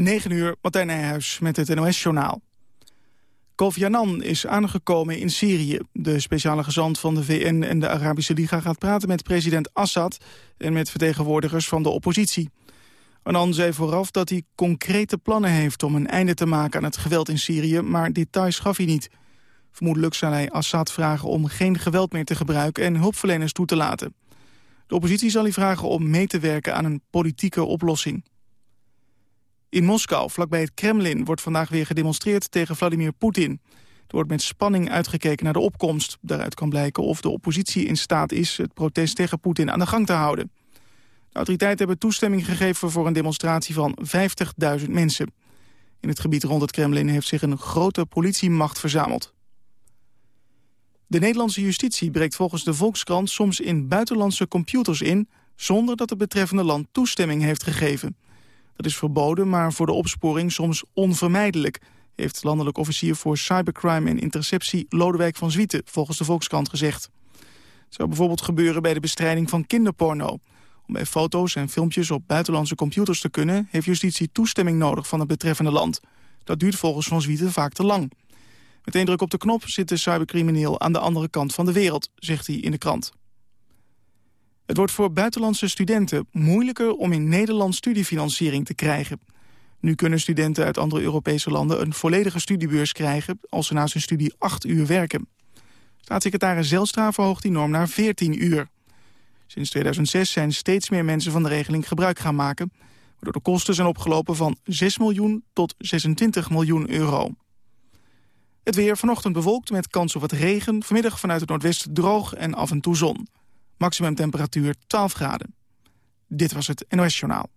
9 uur, Martijn Nijhuis met het NOS-journaal. Kofi Annan is aangekomen in Syrië. De speciale gezant van de VN en de Arabische Liga gaat praten met president Assad... en met vertegenwoordigers van de oppositie. Annan zei vooraf dat hij concrete plannen heeft om een einde te maken aan het geweld in Syrië... maar details gaf hij niet. Vermoedelijk zal hij Assad vragen om geen geweld meer te gebruiken... en hulpverleners toe te laten. De oppositie zal hij vragen om mee te werken aan een politieke oplossing. In Moskou, vlakbij het Kremlin, wordt vandaag weer gedemonstreerd tegen Vladimir Poetin. Er wordt met spanning uitgekeken naar de opkomst. Daaruit kan blijken of de oppositie in staat is het protest tegen Poetin aan de gang te houden. De autoriteiten hebben toestemming gegeven voor een demonstratie van 50.000 mensen. In het gebied rond het Kremlin heeft zich een grote politiemacht verzameld. De Nederlandse justitie breekt volgens de Volkskrant soms in buitenlandse computers in... zonder dat het betreffende land toestemming heeft gegeven. Dat is verboden, maar voor de opsporing soms onvermijdelijk... heeft landelijk officier voor cybercrime en interceptie Lodewijk van Zwieten... volgens de Volkskrant gezegd. Het zou bijvoorbeeld gebeuren bij de bestrijding van kinderporno. Om bij foto's en filmpjes op buitenlandse computers te kunnen... heeft justitie toestemming nodig van het betreffende land. Dat duurt volgens Van Zwieten vaak te lang. Met één druk op de knop zit de cybercrimineel aan de andere kant van de wereld, zegt hij in de krant. Het wordt voor buitenlandse studenten moeilijker om in Nederland studiefinanciering te krijgen. Nu kunnen studenten uit andere Europese landen een volledige studiebeurs krijgen als ze naast hun studie acht uur werken. Staatssecretaris Zelstra verhoogt die norm naar 14 uur. Sinds 2006 zijn steeds meer mensen van de regeling gebruik gaan maken... waardoor de kosten zijn opgelopen van 6 miljoen tot 26 miljoen euro. Het weer vanochtend bewolkt met kans op wat regen. Vanmiddag vanuit het noordwesten droog en af en toe zon. Maximum temperatuur 12 graden. Dit was het NOS Journaal.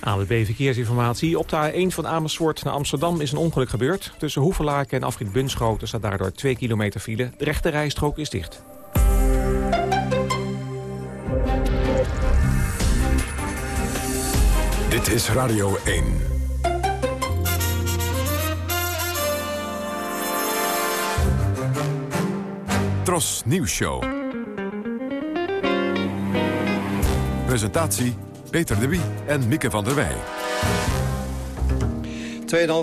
ANWB Verkeersinformatie. Op de A1 van Amersfoort naar Amsterdam is een ongeluk gebeurd. Tussen Hoevelaken en Afrit Bunschoten staat daardoor 2 kilometer file. De rechte rijstrook is dicht. Dit is Radio 1. Tros Nieuws Show. Presentatie Peter de Wie en Mieke van der Wij.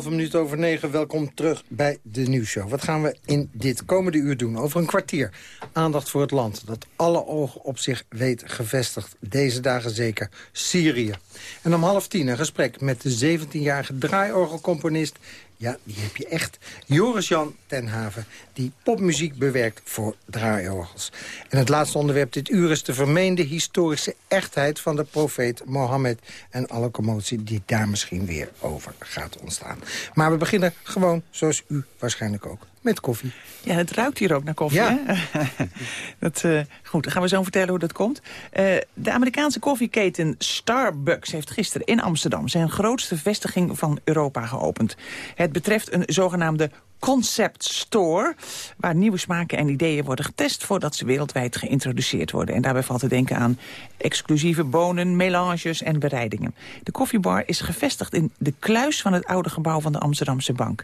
2,5 minuut over 9. Welkom terug bij de nieuwsshow. Wat gaan we in dit komende uur doen? Over een kwartier. Aandacht voor het land dat alle ogen op zich weet gevestigd. Deze dagen zeker Syrië. En om half tien een gesprek met de 17-jarige draaiorgelcomponist ja, die heb je echt. Joris-Jan Tenhaven, die popmuziek bewerkt voor draaiorgels. En het laatste onderwerp dit uur is de vermeende historische echtheid van de profeet Mohammed... en alle commotie die daar misschien weer over gaat ontstaan. Maar we beginnen gewoon, zoals u waarschijnlijk ook, met koffie. Ja, het ruikt hier ook naar koffie, ja. hè? dat, uh, goed, dan gaan we zo vertellen hoe dat komt. Uh, de Amerikaanse koffieketen Starbucks heeft gisteren in Amsterdam... zijn grootste vestiging van Europa geopend. Het betreft een zogenaamde concept store... waar nieuwe smaken en ideeën worden getest... voordat ze wereldwijd geïntroduceerd worden. En daarbij valt te denken aan exclusieve bonen, melanges en bereidingen. De koffiebar is gevestigd in de kluis van het oude gebouw van de Amsterdamse Bank.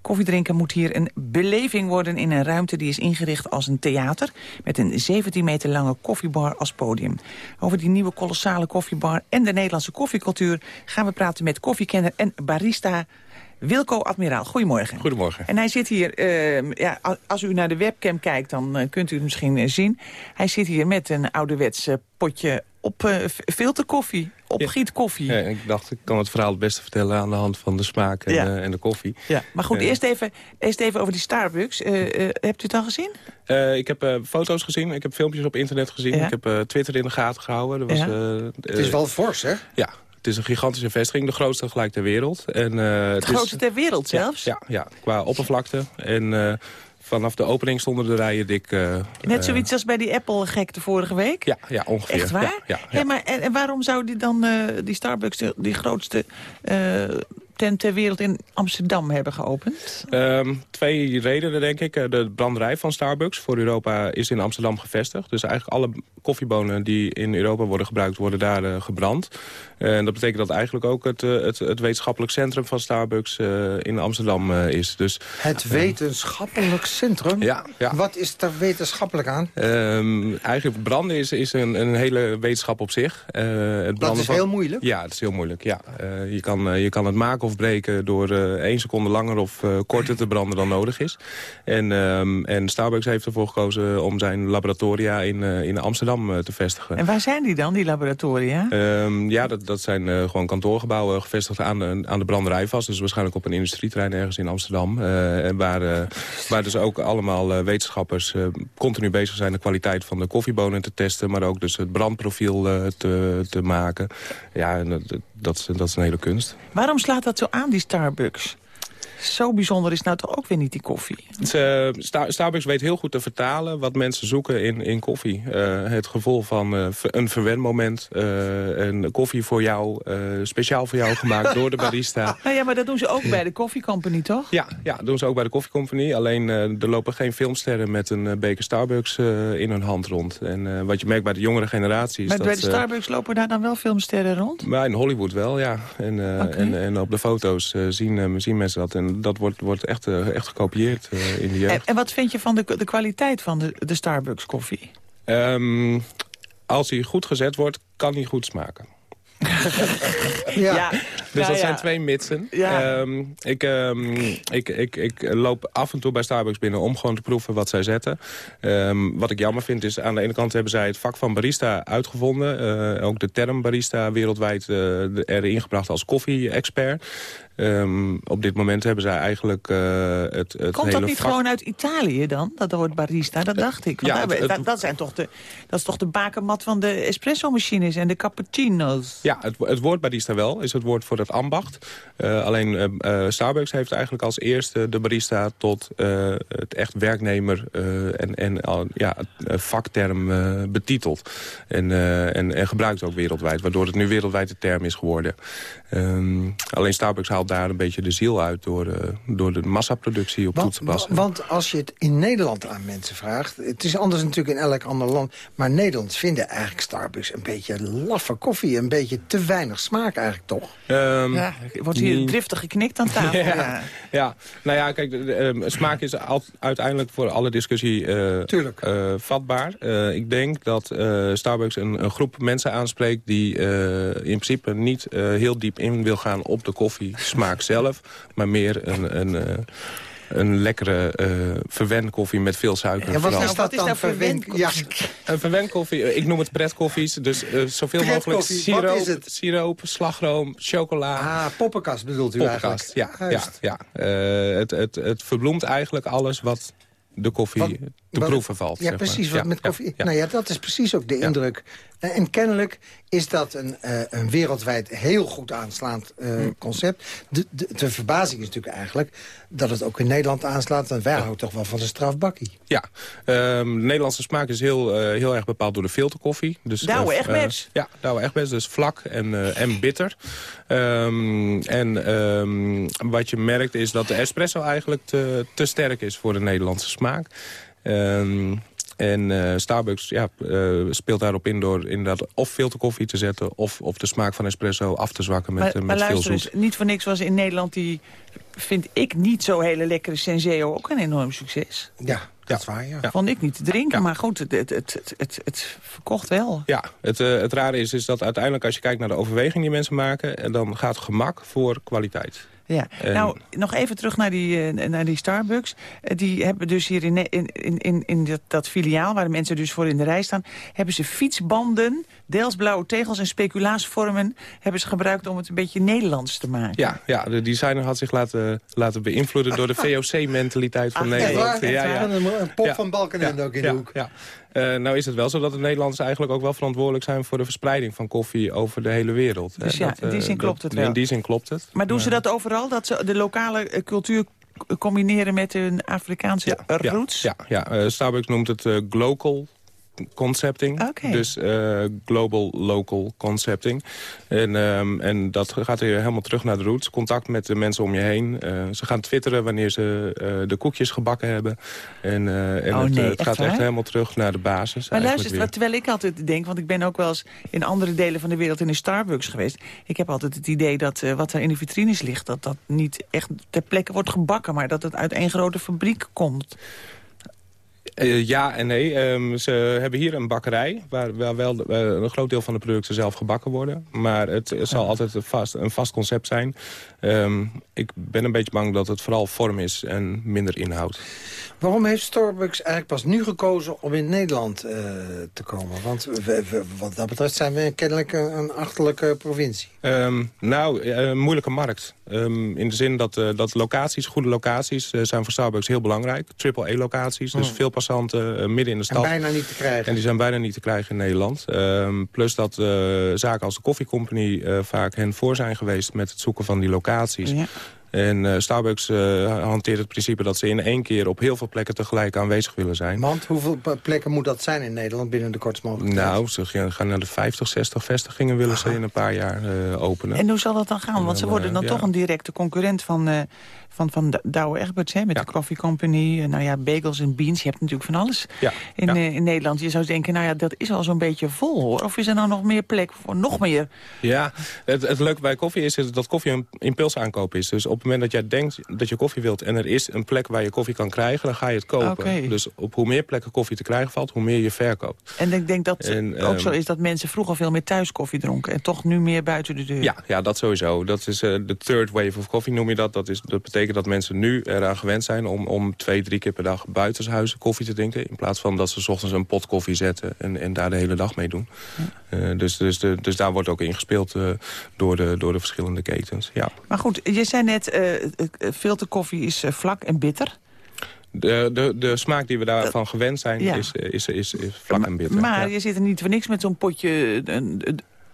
Koffiedrinken moet hier een beleving worden in een ruimte die is ingericht als een theater... met een 17 meter lange koffiebar als podium. Over die nieuwe kolossale koffiebar en de Nederlandse koffiecultuur... gaan we praten met koffiekenner en barista Wilco Admiraal, goedemorgen. Goedemorgen. En hij zit hier, uh, ja, als u naar de webcam kijkt, dan uh, kunt u het misschien uh, zien. Hij zit hier met een ouderwets potje op filterkoffie, op ja. gietkoffie. Ja, ik dacht, ik kan het verhaal het beste vertellen aan de hand van de smaak en, Ja. en de koffie. Ja, maar goed, eerst, even, eerst even over die Starbucks. hebt u het al gezien? Eh, ik heb eh, foto's gezien, ik heb filmpjes op internet gezien. Ja. Ik heb eh, Twitter in de gaten gehouden. Er was, Ja. eh, Het is eh, wel fors, hè? Ja, het is een gigantische vestiging, de grootste gelijk ter wereld. En, het De grootste is, ter wereld zelfs? Ja, ja, qua oppervlakte. En eh, vanaf de opening stonden de rijen dik... eh, Net zoiets als bij die Apple-gekte vorige week? Ja, ja, ongeveer. Echt waar? Ja, ja, maar, en, en waarom zou die dan, die Starbucks, de- die grootste tent ter wereld in Amsterdam hebben geopend? Ehm, twee redenen, denk ik. De branderij van Starbucks voor Europa is in Amsterdam gevestigd. Dus eigenlijk alle koffiebonen die in Europa worden gebruikt, worden daar uh, gebrand. En dat betekent dat eigenlijk ook het, het, het wetenschappelijk centrum van Starbucks in Amsterdam is. Dus, het wetenschappelijk centrum? Ja, ja. Wat is daar wetenschappelijk aan? Um, eigenlijk branden is, is een, een hele wetenschap op zich. Uh, het dat is van... heel moeilijk? Ja, dat is heel moeilijk. Ja. Uh, je, kan, uh, je kan het maken breken door één seconde langer of korter te branden dan nodig is. En, um, en Starbucks heeft ervoor gekozen om zijn laboratoria in, in Amsterdam te vestigen. En waar zijn die dan, die laboratoria? Um, ja, dat, dat zijn gewoon kantoorgebouwen gevestigd aan de, aan de branderij vast. Dus waarschijnlijk op een industrieterrein ergens in Amsterdam. en waar, waar dus ook allemaal wetenschappers continu bezig zijn de kwaliteit van de koffiebonen te testen... maar ook dus het brandprofiel te, te maken. Ja, dat, dat is een hele kunst. Waarom slaat dat zo aan, die Starbucks? Zo bijzonder is nou toch ook weer niet die koffie? Uh, Starbucks weet heel goed te vertalen wat mensen zoeken in, in koffie. Uh, het gevoel van uh, een verwenmoment, een koffie voor jou, speciaal voor jou gemaakt door de barista. Nou ja, maar dat doen ze ook bij de Coffee Company, toch? Ja, ja dat doen ze ook bij de Coffee Company. Alleen er lopen geen filmsterren met een beker Starbucks in hun hand rond. En wat je merkt bij de jongere generaties... Maar dat, bij de Starbucks lopen daar dan wel filmsterren rond? Maar in Hollywood wel, ja. En, okay. en, en, op de foto's zien, zien mensen dat. En dat wordt, wordt echt, uh, echt gekopieerd uh, in de jeugd. En, en, wat vind je van de, de kwaliteit van de, de Starbucks koffie? Um, als hij goed gezet wordt, kan hij goed smaken. ja. ja. Dus dat zijn twee mitsen. Ja. Um, ik, um, ik, ik, ik loop af en toe bij Starbucks binnen om gewoon te proeven wat zij zetten. Um, wat ik jammer vind is, aan de ene kant hebben zij het vak van barista uitgevonden. Uh, ook de term barista wereldwijd uh, erin gebracht als koffie-expert. Um, op dit moment hebben zij eigenlijk uh, het, het Komt dat niet vak... gewoon uit Italië dan, dat woord barista? Dat dacht ik. Want ja, het, dat, zijn toch de, dat is toch de bakermat van de espresso-machines en de cappuccino's? Ja, het, het woord barista wel, is het woord voor het ambacht. Uh, alleen uh, Starbucks heeft eigenlijk als eerste de barista tot het echt werknemer en, en ja, vakterm betiteld. En, en, en gebruikt ook wereldwijd, waardoor het nu wereldwijd de term is geworden. Um, alleen Starbucks haalt daar een beetje de ziel uit door, uh, door de massaproductie op want, toe te passen. Want als je het in Nederland aan mensen vraagt... het is anders natuurlijk in elk ander land... maar Nederlanders vinden eigenlijk Starbucks een beetje laffe koffie. Een beetje te weinig smaak eigenlijk toch? Um, ja, wordt hier driftig geknikt aan tafel. ja, ja. ja, nou ja, kijk, de, de, um, smaak is al, uiteindelijk voor alle discussie uh, uh, vatbaar. ik denk dat Starbucks een, een, groep mensen aanspreekt... die in principe niet heel diep in wil gaan op de koffie smaak zelf, maar meer een... een uh, een lekkere uh, verwenkoffie met veel suiker. Ja, wat, is, wat is nou verwenkoffie? Ja. Een verwenkoffie, ik noem het pretkoffies. Dus uh, zoveel mogelijk siroop, siroop, slagroom, chocola. Ah, poppenkast bedoelt u poppenkast, eigenlijk? Ja, ja, ja. Uh, het, het, het verbloemt eigenlijk alles wat de koffie wat, te proeven valt. Ja, precies. Wat met koffie, Nou ja, dat is precies ook de indruk. En kennelijk is dat een, uh, een wereldwijd heel goed aanslaand uh, concept. De, de, de, verbazing is natuurlijk eigenlijk dat het ook in Nederland aanslaat. Want wij houden toch wel van een strafbakkie. Ja, um, de Nederlandse smaak is heel, uh, heel erg bepaald door de filterkoffie. Dus, Douwe Egberts. ja, Douwe Egberts. Dus vlak en, en bitter. Um, en um, wat je merkt is dat de espresso eigenlijk te, te sterk is voor de Nederlandse smaak. Um, en uh, Starbucks ja, uh, speelt daarop in door inderdaad of filterkoffie te zetten... of, of de smaak van espresso af te zwakken met, maar, met maar veel luister zoet. Niet voor niks was in Nederland die, vind ik, niet zo hele lekkere Senseo ook een enorm succes. Ja, dat is waar, ja. Vond ik niet te drinken, ja. maar goed, het, het, het, het, het verkocht wel. Ja, het, uh, het rare is, is dat uiteindelijk als je kijkt naar de overweging die mensen maken... dan gaat gemak voor kwaliteit. Ja, nou, nog even terug naar die, uh, naar die Starbucks. Uh, die hebben dus hier in, in, in, in dat, dat, filiaal, waar de mensen dus voor in de rij staan... hebben ze fietsbanden, deels blauwe tegels en speculaasvormen... hebben ze gebruikt om het een beetje Nederlands te maken. Ja, ja de designer had zich laten, laten beïnvloeden door de VOC-mentaliteit van Ach, Nederland. Ja, ja, ja. Een pop van Balkenende ook in de hoek. Ja. Uh, nou is het wel zo dat de Nederlanders eigenlijk ook wel verantwoordelijk zijn... voor de verspreiding van koffie over de hele wereld. Dus ja, dat, in die zin klopt het wel. In die zin klopt het. Maar doen ze dat overal? Dat ze de lokale cultuur combineren met hun Afrikaanse ja, roots? Ja, ja, Starbucks noemt het glocal concepting. Dus eh, global local concepting. En, ehm, en dat gaat weer helemaal terug naar de roots. Contact met de mensen om je heen. Eh, ze gaan twitteren wanneer ze eh, de koekjes gebakken hebben. En, en Oh, het, nee, het echt gaat echt helemaal terug naar de basis. Maar luister, weer. terwijl ik altijd denk, want ik ben ook wel eens in andere delen van de wereld in een Starbucks geweest. Ik heb altijd het idee dat wat er in de vitrines ligt, dat dat niet echt ter plekke wordt gebakken, maar dat het uit één grote fabriek komt. Eh, ja en nee. Ehm, ze hebben hier een bakkerij... waar, waar wel de- eh, een groot deel van de producten zelf gebakken worden. Maar het, zal altijd vast, een vast concept zijn. Ehm, ik ben een beetje bang dat het vooral vorm is en minder inhoud. Waarom heeft Starbucks eigenlijk pas nu gekozen om in Nederland eh, te komen? Want we- we- wat dat betreft zijn we kennelijk een, een achterlijke provincie. Ehm, nou, eh, een moeilijke markt. Ehm, in de zin dat, eh, dat locaties, goede locaties, zijn voor Starbucks heel belangrijk. Triple-A-locaties, dus veel passanten midden in de En stad. bijna niet te krijgen. En die zijn bijna niet te krijgen in Nederland. Plus dat zaken als de Coffee Company vaak hen voor zijn geweest... met het zoeken van die locaties. Ja. En eh, Starbucks eh, hanteert het principe dat ze in één keer... op heel veel plekken tegelijk aanwezig willen zijn. Want hoeveel plekken moet dat zijn in Nederland binnen de kortst mogelijke tijd? Nou, ze gaan naar de 50, 60 vestigingen willen ze in een paar jaar eh, openen. En hoe zal dat dan gaan? Want ze worden dan ja. toch een directe concurrent van, eh van, van Douwe Egberts, hè, met Ja. de Coffee Company. nou ja, bagels en beans, je hebt natuurlijk van alles Ja, in, ja. eh, in Nederland. Je zou denken, nou ja, dat is al zo'n beetje vol, hoor. Of is er nou nog meer plek voor nog meer? Ja, het, het leuke bij koffie is, is dat koffie een impulsaankoop is. Dus op het moment dat jij denkt dat je koffie wilt... en er is een plek waar je koffie kan krijgen, dan ga je het kopen. Dus op hoe meer plekken koffie te krijgen valt, hoe meer je verkoopt. En ik denk dat het ook ehm, zo is dat mensen vroeger veel meer thuis koffie dronken. En toch nu meer buiten de deur. Ja, ja dat sowieso. Dat is eh, de third wave of coffee noem je dat. Dat, is, dat betekent dat mensen nu eraan gewend zijn om, om twee, drie keer per dag buitenshuizen koffie te drinken. In plaats van dat ze 's ochtends een pot koffie zetten en, en daar de hele dag mee doen. Eh, dus, dus, de, dus daar wordt ook ingespeeld eh door, de, door de verschillende ketens. Ja. Maar goed, je zei net, eh eh, filterkoffie is eh, vlak en bitter. De, de, de smaak die we daarvan gewend zijn Ja. is, is, is, is vlak en bitter. Maar ja. je zit er niet voor niks met zo'n potje een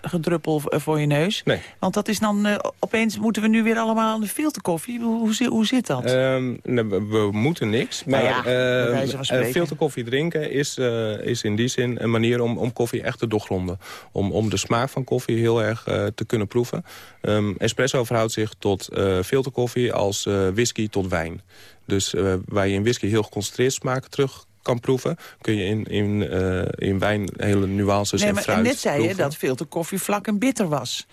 gedruppel voor je neus. Nee. Want dat is dan, eh, opeens moeten we nu weer allemaal aan de filterkoffie. Hoe, hoe, zi- hoe zit dat? Ehm, nee, we, we moeten niks. Maar Nou ja, wijze van spreken. eh, filterkoffie drinken is, eh, is in die zin een manier om, om koffie echt te doorgronden. Om, om de smaak van koffie heel erg eh, te kunnen proeven. Ehm, espresso verhoudt zich tot eh, filterkoffie als eh, whisky tot wijn. Dus eh, waar je in whisky heel geconcentreerd smaken terug kan proeven... kun je in, in, eh, in wijn hele nuances nee, en maar fruit en net zei je proeven. dat filterkoffie vlak en bitter was.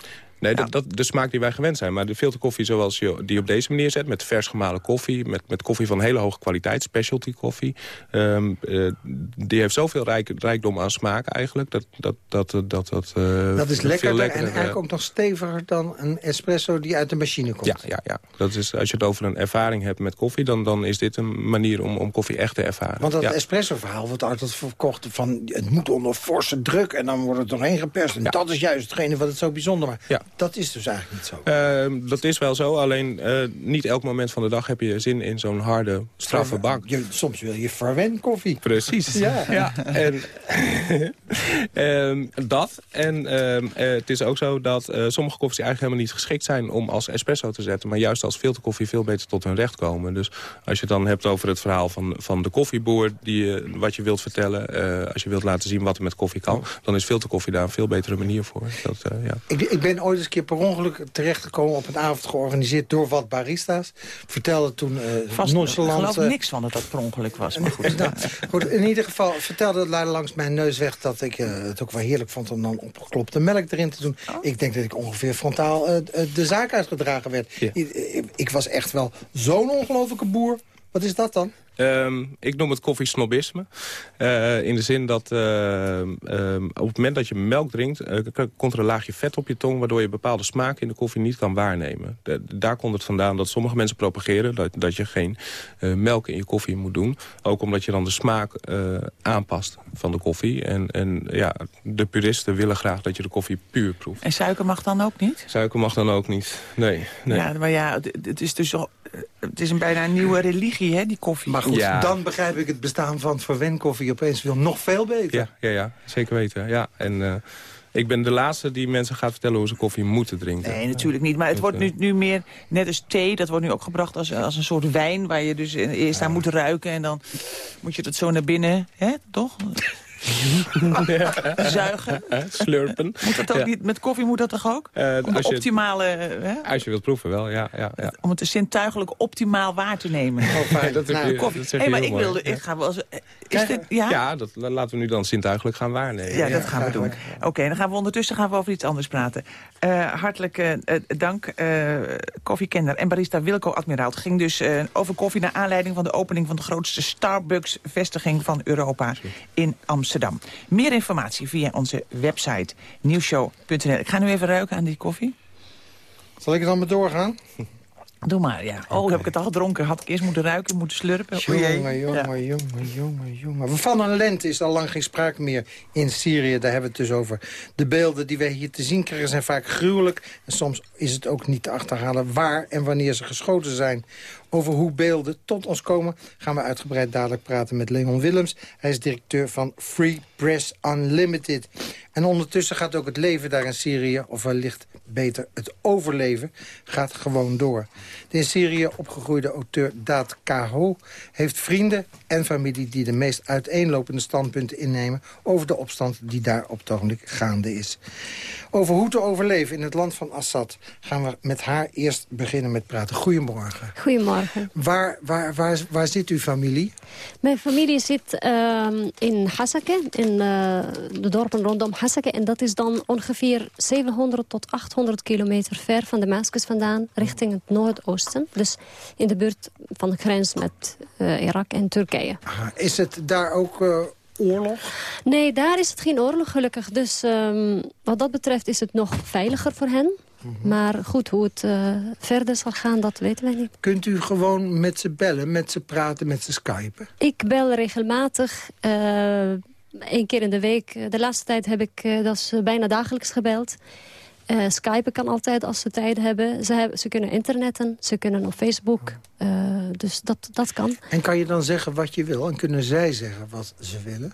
Nee, dat, dat, de smaak die wij gewend zijn. Maar de filterkoffie zoals je die op deze manier zet... met vers gemalen koffie, met, met koffie van hele hoge kwaliteit... specialty koffie... ehm, eh, die heeft zoveel rijk, rijkdom aan smaak eigenlijk... dat dat, dat, dat, dat, eh, Dat is veel lekkerder en eigenlijk eh, ook nog steviger dan een espresso die uit de machine komt. Ja, ja, ja. Dat is, als je het over een ervaring hebt met koffie... dan, dan is dit een manier om, om koffie echt te ervaren. Want dat ja. espresso-verhaal wordt altijd verkocht van... het moet onder forse druk en dan wordt het doorheen geperst. En Ja. dat is juist hetgene wat het zo bijzonder maakt. Ja. Dat is dus eigenlijk niet zo. Ehm, dat is wel zo, alleen eh, niet elk moment van de dag heb je zin in zo'n harde, straffe. Je, soms wil je verwen koffie. Precies. Ja. En, ehm, dat. En ehm, eh, het is ook zo dat eh, sommige koffies eigenlijk helemaal niet geschikt zijn om als espresso te zetten. Maar juist als filterkoffie veel beter tot hun recht komen. Dus als je het dan hebt over het verhaal van, van de koffieboer, die, wat je wilt vertellen. als je wilt laten zien wat er met koffie kan. Dan is filterkoffie daar een veel betere manier voor. Dat, ja. Ik, ik ben ooit eens een keer per ongeluk terechtgekomen op een avond georganiseerd door wat barista's. Vertelde toen eh Vast, ik nonchalant... geloof eh, niks van dat dat per ongeluk was. Maar goed. Nou, goed, in ieder geval vertelde het langs mijn neus weg... dat ik eh, het ook wel heerlijk vond om dan opgeklopte melk erin te doen. Oh. Ik denk dat ik ongeveer frontaal de zaak uitgedragen werd. Ja. Ik, ik- ik was echt wel zo'n ongelofelijke boer. Wat is dat dan? Ehm, ik noem het koffiesnobisme. Eh in de zin dat ehm, ehm, op het moment dat je melk drinkt... eh, komt er een laagje vet op je tong... waardoor je bepaalde smaken in de koffie niet kan waarnemen. De- daar komt het vandaan dat sommige mensen propageren... dat, dat je geen eh, melk in je koffie moet doen. Ook omdat je dan de smaak eh, aanpast van de koffie. En, en ja, de puristen willen graag dat je de koffie puur proeft. En suiker mag dan ook niet? Suiker mag dan ook niet. Nee, nee. Ja, maar ja, het, het is dus het is een bijna een nieuwe religie, hè, die koffie. Maar goed, Ja. dan begrijp ik het bestaan van verwenkoffie opeens wil nog veel beter. Ja, ja, ja, zeker weten. Ja. En eh, ik ben de laatste die mensen gaat vertellen hoe ze koffie moeten drinken. Nee, natuurlijk niet. Maar het wordt nu, eh, nu meer, net als thee, dat wordt nu ook gebracht als, als een soort wijn... waar je dus eerst aan moet ruiken en dan moet je dat zo naar binnen, hè, toch? Zuigen. Slurpen. Moet dat ook Ja. niet, met koffie moet dat toch ook? Eh, Om de als je- optimale... Hè? Als je wilt proeven wel, ja. ja, ja. Om het zintuigelijk optimaal waar te nemen. Oh, fijn. Dat, Nou, je- koffie. dat maar ik wilde... Ja. Ik ga wel eens... Is Krijg- dit, ja? Ja, dat laten we nu dan zintuigelijk gaan waarnemen. Ja, dat gaan we doen. Oké, dan gaan we ondertussen gaan we over iets anders praten. Eh, hartelijk eh, eh, dank, eh koffiekenner en barista Wilco Admiraal. Het ging dus eh, over koffie naar aanleiding van de opening... van de grootste Starbucks-vestiging van Europa in Amsterdam. Meer informatie via onze website nieuwshow.nl. Ik ga nu even ruiken aan die koffie. Zal ik er dan maar doorgaan? Doe maar, ja. Oh, heb ik het al gedronken? Had ik eerst moeten ruiken, moeten slurpen? Jongen, jongen, jongen, jongen, jongen. Van een lente is al lang geen sprake meer in Syrië. Daar hebben we het dus over. De beelden die wij hier te zien krijgen zijn vaak gruwelijk. En soms is het ook niet te achterhalen waar en wanneer ze geschoten zijn. Over hoe beelden tot ons komen gaan we uitgebreid dadelijk praten met Leon Willems. Hij is directeur van Free Press Unlimited. En ondertussen gaat ook het leven daar in Syrië, of wellicht beter het overleven, gaat gewoon door. De in Syrië opgegroeide auteur Daat Kaho heeft vrienden en familie die de meest uiteenlopende standpunten innemen over de opstand die daar op het gaande is. Over hoe te overleven in het land van Assad gaan we met haar eerst beginnen met praten. Goedemorgen. Goedemorgen. Waar, waar, waar, waar zit uw familie? Mijn familie zit ehm, in Hasake, in eh, de dorpen rondom Hasake. En dat is dan ongeveer 700 tot 800 kilometer ver van Damascus vandaan, richting het noordoosten. Dus in de buurt van de grens met eh, Irak en Turkije. Aha, Is het daar ook eh, oorlog? Nee, daar is het geen oorlog gelukkig. Dus ehm, wat dat betreft is het nog veiliger voor hen. Maar goed, hoe het eh, verder zal gaan, dat weten wij niet. Kunt u gewoon met ze bellen, met ze praten, met ze skypen? Ik bel regelmatig, één keer in de week. De laatste tijd heb ik eh, dat is, bijna dagelijks gebeld. Eh Skypen kan altijd als ze tijd hebben. Ze, hebben. ze kunnen internetten, ze kunnen op Facebook. Dus dat, dat kan. En kan je dan zeggen wat je wil? En kunnen zij zeggen wat ze willen?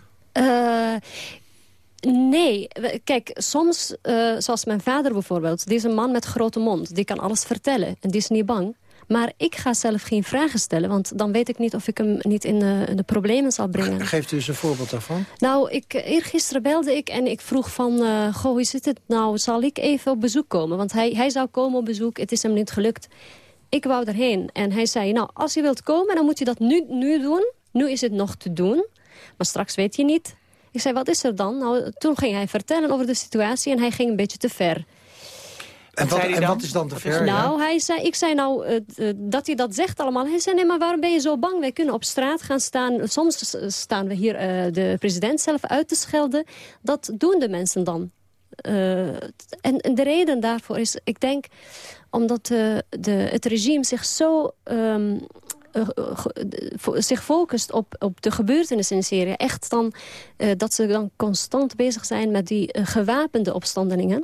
Nee, kijk, soms, eh, zoals mijn vader bijvoorbeeld... die is een man met grote mond, die kan alles vertellen en die is niet bang. Maar ik ga zelf geen vragen stellen, want dan weet ik niet of ik hem niet in de, in de problemen zal brengen. Geeft u eens een voorbeeld daarvan? Nou, ik, eh, eergisteren belde ik en ik vroeg van... eh, goh, hoe zit het nou? Zal ik even op bezoek komen? Want hij, hij zou komen op bezoek, het is hem niet gelukt. Ik wou erheen en hij zei... nou, als je wilt komen, dan moet je dat nu, nu doen. Nu is het nog te doen, maar straks weet je niet. Ik zei, wat is er dan? Nou, toen ging hij vertellen over de situatie en hij ging een beetje te ver. En wat, en wat is dan te ver? Nou, hij zei, ik zei nou eh, eh, dat hij dat zegt allemaal. Hij zei, nee, maar waarom ben je zo bang? Wij kunnen op straat gaan staan. Soms staan we hier eh, de president zelf uit te schelden. Dat doen de mensen dan. Eh, en, en de reden daarvoor is, ik denk, omdat eh, de, het regime zich zo... ehm, eh, zich focust op, op de gebeurtenissen in Syrië. Echt dan eh, dat ze dan constant bezig zijn met die eh, gewapende opstandelingen.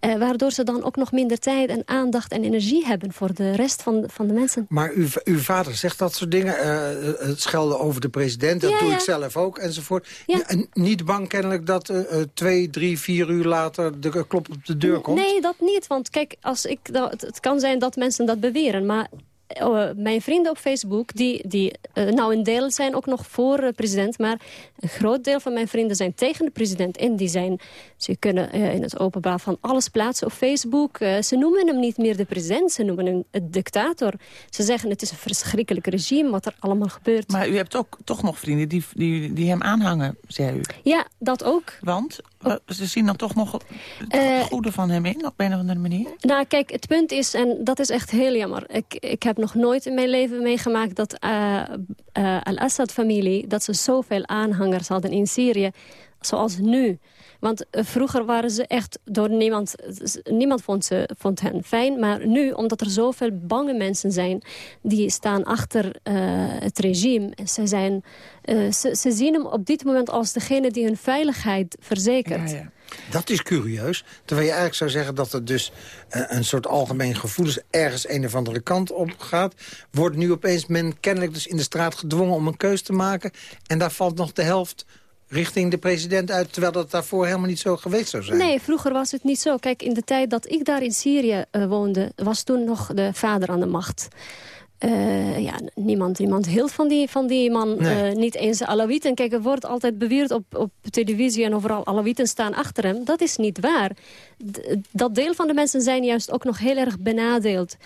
Eh, waardoor ze dan ook nog minder tijd en aandacht en energie hebben voor de rest van, van de mensen. Maar uw, uw vader zegt dat soort dingen. eh, het schelden over de president, dat Ja, doe ja. ik zelf ook, enzovoort. Ja. En niet bang kennelijk dat eh, eh, twee, drie, vier uur later de klop op de deur komt? Nee, dat niet. Want kijk, als ik, dat, het kan zijn dat mensen dat beweren. Maar eh, mijn vrienden op Facebook, die, die eh, nou een deel zijn ook nog voor de president. Maar een groot deel van mijn vrienden zijn tegen de president. En die zijn, ze kunnen eh, in het openbaar van alles plaatsen op Facebook. Eh, ze noemen hem niet meer de president, ze noemen hem een dictator. Ze zeggen het is een verschrikkelijk regime wat er allemaal gebeurt. Maar u hebt ook toch nog vrienden die, die, die hem aanhangen, zei u. Ja, dat ook. Want eh, ze zien dan toch nog het Eh, goede van hem in, op een of andere manier? Nou, kijk, het punt is, en dat is echt heel jammer. Ik, ik heb nog nooit in mijn leven meegemaakt dat eh, eh, Al-Assad-familie... dat ze zoveel aanhangers hadden in Syrië, zoals nu. Want eh, vroeger waren ze echt door niemand... Niemand vond, ze, vond hen fijn, maar nu, omdat er zoveel bange mensen zijn... die staan achter eh, het regime. Ze, zijn, eh, ze, ze zien hem op dit moment als degene die hun veiligheid verzekert. Ja, ja. Dat is curieus. Terwijl je eigenlijk zou zeggen dat er dus een soort algemeen gevoel is... ergens een of andere kant op gaat. Wordt nu opeens men kennelijk dus in de straat gedwongen om een keus te maken. En daar valt nog de helft richting de president uit... terwijl dat daarvoor helemaal niet zo geweest zou zijn. Nee, vroeger was het niet zo. Kijk, in de tijd dat ik daar in Syrië eh, woonde... was toen nog de vader aan de macht. Uh, ja, niemand, niemand hield van die, van die man. Nee. Uh, niet eens de Alawieten. Kijk, er wordt altijd beweerd op, op televisie en overal... Alawieten staan achter hem. Dat is niet waar. D dat deel van de mensen zijn juist ook nog heel erg benadeeld.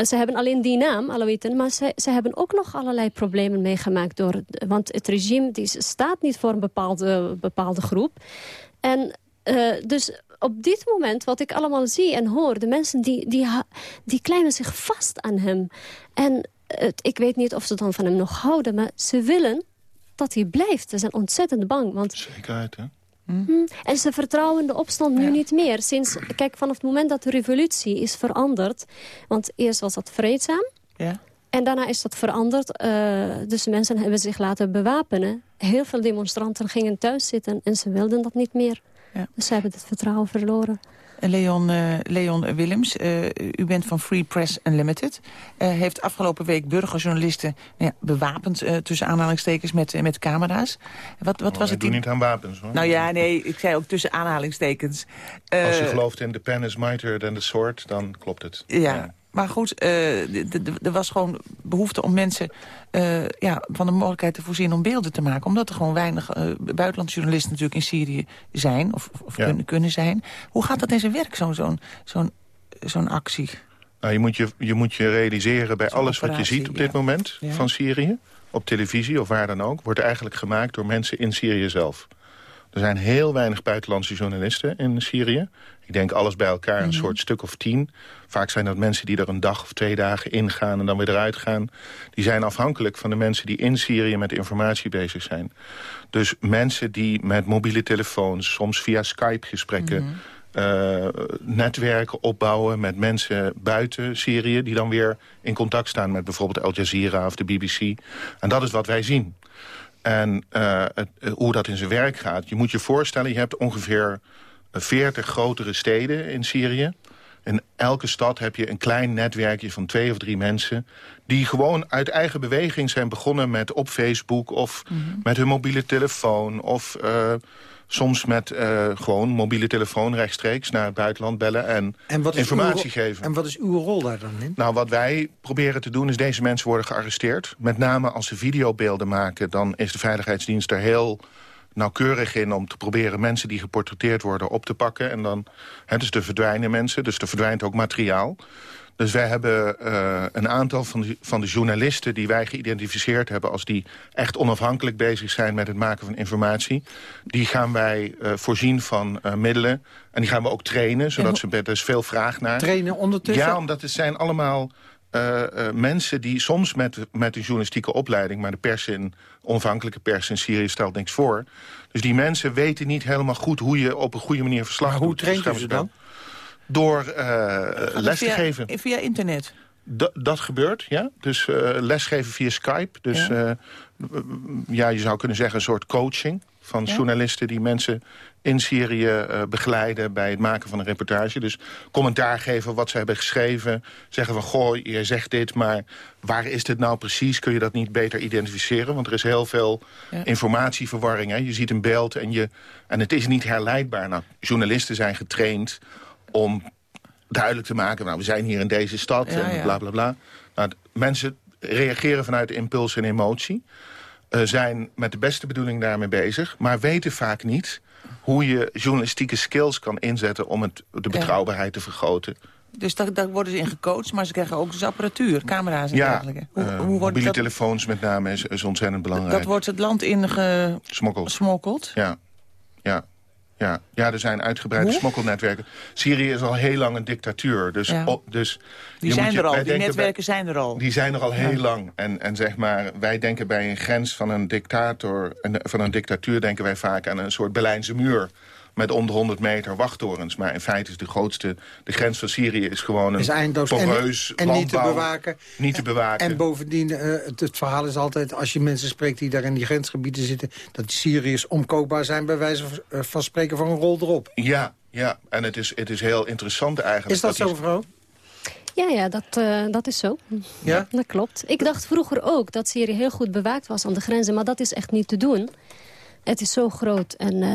Uh, ze hebben alleen die naam, Alawieten, maar ze, ze hebben ook nog allerlei problemen meegemaakt. Door, want het regime die staat niet voor een bepaalde, bepaalde groep. En dus op dit moment, wat ik allemaal zie en hoor... de mensen die, die, die klijmen zich vast aan hem. En ik weet niet of ze dan van hem nog houden... maar ze willen dat hij blijft. Ze zijn ontzettend bang. Want... Zekerheid, hè? Hmm. En ze vertrouwen de opstand nu ja. niet meer. Sinds, kijk, vanaf het moment dat de revolutie is veranderd... want eerst was dat vreedzaam... Ja. En daarna is dat veranderd. Uh, dus mensen hebben zich laten bewapenen. Heel veel demonstranten gingen thuis zitten en ze wilden dat niet meer. Ja. Dus ze hebben het vertrouwen verloren. Leon, uh, Leon Willems, uh, u bent van Free Press Unlimited. Uh, heeft afgelopen week burgerjournalisten nou ja, bewapend... tussen aanhalingstekens met, met camera's. Wat, wat oh, was het? doe niet aan wapens, hoor. Nou ja, nee, ik zei ook tussen aanhalingstekens. Als je gelooft in the pen is mightier than the sword, dan klopt het. Ja, ja. Maar goed, uh, er was gewoon behoefte om mensen uh, ja, van de mogelijkheid te voorzien om beelden te maken. Omdat er gewoon weinig uh, buitenlandse journalisten natuurlijk in Syrië zijn. Of, of ja. kunnen, kunnen zijn. Hoe gaat dat in zijn werk, zo'n zo'n zo'n zo'n actie? Nou, je, moet je, je moet je realiseren bij alles wat je ziet op dit ja. moment Ja. van Syrië. Op televisie of waar dan ook. Wordt eigenlijk gemaakt door mensen in Syrië zelf. Er zijn heel weinig buitenlandse journalisten in Syrië. Ik denk alles bij elkaar een Mhm. soort stuk of tien. Vaak zijn dat mensen die er een dag of twee dagen ingaan en dan weer eruit gaan. Die zijn afhankelijk van de mensen die in Syrië met informatie bezig zijn. Dus mensen die met mobiele telefoons, soms via Skype-gesprekken... Mhm. eh, netwerken opbouwen met mensen buiten Syrië... die dan weer in contact staan met bijvoorbeeld Al Jazeera of de BBC. En dat is wat wij zien. En uh, het, uh, hoe dat in zijn werk gaat. Je moet je voorstellen, je hebt ongeveer 40 grotere steden in Syrië. In elke stad heb je een klein netwerkje van twee of drie mensen... die gewoon uit eigen beweging zijn begonnen met op Facebook... of Mhm. met hun mobiele telefoon of uh, soms met gewoon mobiele telefoon rechtstreeks... naar het buitenland bellen en, informatie uw, geven. En wat is uw rol daar dan in? Nou, wat wij proberen te doen is deze mensen worden gearresteerd. Met name als ze videobeelden maken, dan is de Veiligheidsdienst er heel nauwkeurig in om te proberen mensen die geportretteerd worden op te pakken. En dan, hè, dus er verdwijnen mensen, dus er verdwijnt ook materiaal. Dus wij hebben uh, een aantal van de, van de journalisten die wij geïdentificeerd hebben... als die echt onafhankelijk bezig zijn met het maken van informatie... die gaan wij uh, voorzien van uh, middelen. En die gaan we ook trainen, zodat ze... Er is veel vraag naar. Trainen ondertussen? Ja, omdat het zijn allemaal... Uh, uh, mensen die soms met, met een journalistieke opleiding... maar de pers in, onafhankelijke pers in Syrië stelt niks voor. Dus die mensen weten niet helemaal goed hoe je op een goede manier verslag maar doet. hoe traint dus u ze dan? Door uh, les via, te geven. Via internet? D dat gebeurt, ja. Dus lesgeven via Skype. Dus ja. ja. je zou kunnen zeggen een soort coaching van ja? journalisten... die mensen in Syrië uh, begeleiden bij het maken van een reportage. Dus commentaar geven wat ze hebben geschreven. Zeggen van, goh, je zegt dit, maar waar is dit nou precies? Kun je dat niet beter identificeren? Want er is heel veel ja. informatieverwarring. Hè? Je ziet een beeld en, je, en het is niet herleidbaar. Nou, journalisten zijn getraind om duidelijk te maken... nou, we zijn hier in deze stad ja, en bla, bla, bla. Nou, mensen reageren vanuit impuls en emotie. Uh, zijn met de beste bedoeling daarmee bezig... maar weten vaak niet hoe je journalistieke skills kan inzetten... om het, de betrouwbaarheid te vergroten. Dus daar, daar, worden ze in gecoacht, maar ze krijgen ook dus apparatuur, camera's en ja, dergelijke. Hoe, uh, hoe mobiele dat... telefoons met name is, is ontzettend belangrijk. Dat wordt het land in gesmokkeld. Ja, ja. Ja, ja, er zijn uitgebreide Hoe? smokkelnetwerken. Syrië is al heel lang een dictatuur. Dus, ja. op, dus die zijn er al, die netwerken bij, zijn er al. Die zijn er al heel lang. En, en zeg maar, wij denken bij een grens van een dictator, van een dictatuur denken wij vaak aan een soort Berlijnse muur met onder 100 meter wachttorens. Maar in feite is de grootste... De grens van Syrië is gewoon een is poreus en, en niet te bewaken. Niet te bewaken. En bovendien, uh, het, het, verhaal is altijd... als je mensen spreekt die daar in die grensgebieden zitten... dat die Syriërs omkoopbaar zijn bij wijze van, van spreken van een rol erop. Ja, ja. en het is, het is heel interessant eigenlijk. Is dat, dat zo, mevrouw? Ja, ja dat, uh, dat is zo. Ja? Dat klopt. Ik dacht vroeger ook dat Syrië heel goed bewaakt was aan de grenzen... maar dat is echt niet te doen. Het is zo groot. En, eh,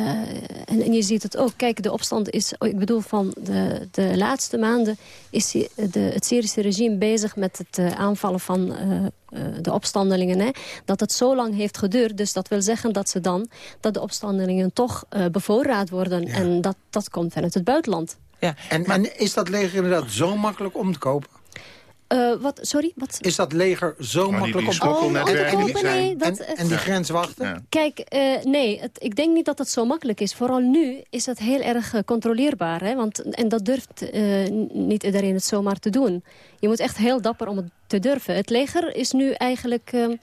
en, en, je ziet het ook. Kijk, de opstand is... Ik bedoel, van de, de laatste maanden is de, het Syrische regime bezig met het uh, aanvallen van uh, de opstandelingen. Hè? Dat het zo lang heeft geduurd. Dus dat wil zeggen dat ze dan... dat de opstandelingen toch bevoorraad worden. En dat, dat komt vanuit het buitenland. Ja. En, en is dat leger inderdaad zo makkelijk om te kopen? Uh, wat, sorry? Wat? Is dat leger zo maar makkelijk die, die op oh, nee, nee, dat, en, en, die grenswachten? Ja. Kijk, uh, nee, het, ik denk niet dat het zo makkelijk is. Vooral nu is het heel erg controleerbaar. Hè? Want, en dat durft niet iedereen het zomaar te doen. Je moet echt heel dapper om het te durven. Het leger is nu eigenlijk ehm,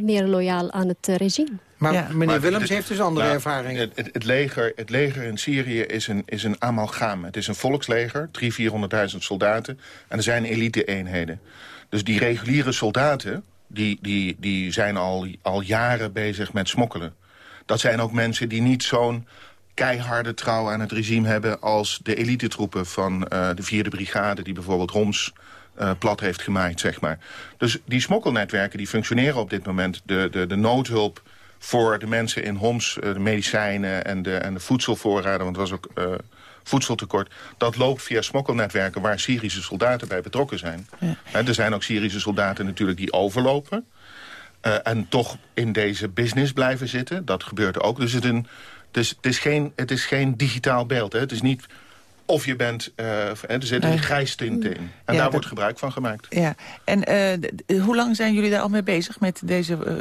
meer loyaal aan het regime. Maar ja. meneer maar Willems heeft dus andere nou, ervaringen. Het, het, leger, het leger in Syrië is een, is een amalgam. Het is een volksleger, 300.000, 400.000 soldaten. En er zijn elite-eenheden. Dus die reguliere soldaten, die, die, die zijn al, al jaren bezig met smokkelen. Dat zijn ook mensen die niet zo'n keiharde trouw aan het regime hebben... als de elitetroepen van uh, de vierde brigade... die bijvoorbeeld Homs uh, plat heeft gemaaid, zeg maar. Dus die smokkelnetwerken die functioneren op dit moment. De, de, de noodhulp voor de mensen in Homs, uh, de medicijnen en de, en de voedselvoorraden... want het was ook uh, voedseltekort... dat loopt via smokkelnetwerken waar Syrische soldaten bij betrokken zijn. Ja. er zijn ook Syrische soldaten natuurlijk die overlopen... Uh, en toch in deze business blijven zitten. Dat gebeurt ook. Dus het, een, dus het, is, geen, het is geen digitaal beeld. Hè. Het is niet of je bent, uh, er zit een grijs tint in. En ja, daar wordt gebruik van gemaakt. Ja. En uh, hoe lang zijn jullie daar al mee bezig met deze uh,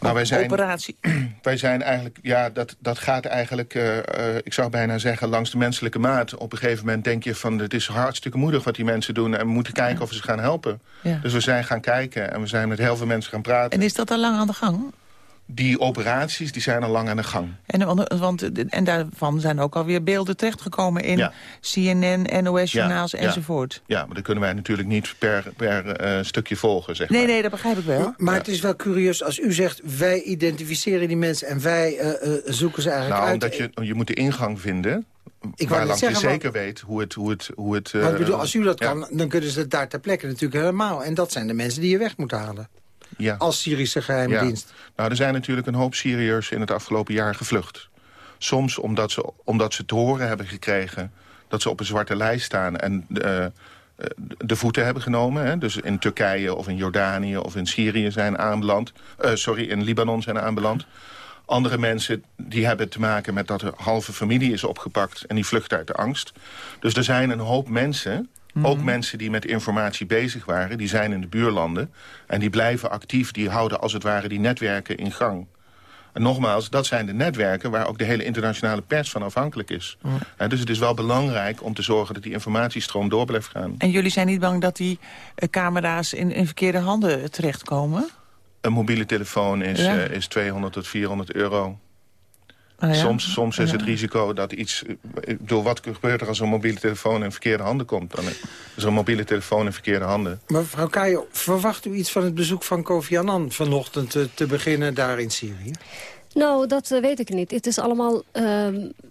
nou, wij zijn, operatie? Wij zijn eigenlijk, ja, dat, dat gaat eigenlijk, ik zou bijna zeggen, langs de menselijke maat. Op een gegeven moment denk je van, het is hartstikke moedig wat die mensen doen. En we moeten kijken ja. of we ze gaan helpen. Ja. Dus we zijn gaan kijken en we zijn met heel veel mensen gaan praten. En is dat al lang aan de gang? Die operaties die zijn al lang aan de gang. En, want, en daarvan zijn ook alweer beelden terechtgekomen in ja. CNN, NOS-journaals ja, enzovoort. Ja, maar dat kunnen wij natuurlijk niet per, per uh, stukje volgen. Zeg nee, maar. nee, dat begrijp ik wel. Maar, maar het is wel curieus als u zegt... wij identificeren die mensen en wij uh, uh, zoeken ze eigenlijk nou, uit. Nou, omdat je, je moet de ingang vinden... Ik waarlangs je zeker weet hoe het... Hoe het, hoe het maar ik bedoel, als u dat kan, dan kunnen ze het daar ter plekke natuurlijk helemaal. En dat zijn de mensen die je weg moet halen. Ja. Als Syrische geheime ja. dienst. Nou, er zijn natuurlijk een hoop Syriërs in het afgelopen jaar gevlucht. Soms omdat ze, omdat ze te horen hebben gekregen dat ze op een zwarte lijst staan... en uh, de voeten hebben genomen. Hè? Dus in Turkije of in Jordanië of in Syrië zijn aanbeland. Uh, sorry, in Libanon zijn aanbeland. Andere mensen die hebben te maken met dat er halve familie is opgepakt... en die vluchten uit de angst. Dus er zijn een hoop mensen Mm -hmm. Ook mensen die met informatie bezig waren, die zijn in de buurlanden. En die blijven actief, die houden als het ware die netwerken in gang. En nogmaals, dat zijn de netwerken waar ook de hele internationale pers van afhankelijk is. Mm. Dus het is wel belangrijk om te zorgen dat die informatiestroom door blijft gaan. En jullie zijn niet bang dat die uh, camera's in, in verkeerde handen terechtkomen? Een mobiele telefoon is, ja. uh, is 200 tot 400 euro. Ja. Soms, soms is ja. het risico dat iets... Ik bedoel, wat gebeurt er als een mobiele telefoon in verkeerde handen komt? Dan is er een mobiele telefoon in verkeerde handen. Maar mevrouw Kaajo, verwacht u iets van het bezoek van Kofi Annan vanochtend te, te beginnen daar in Syrië? Nou, dat uh, weet ik niet. Het is allemaal... Uh,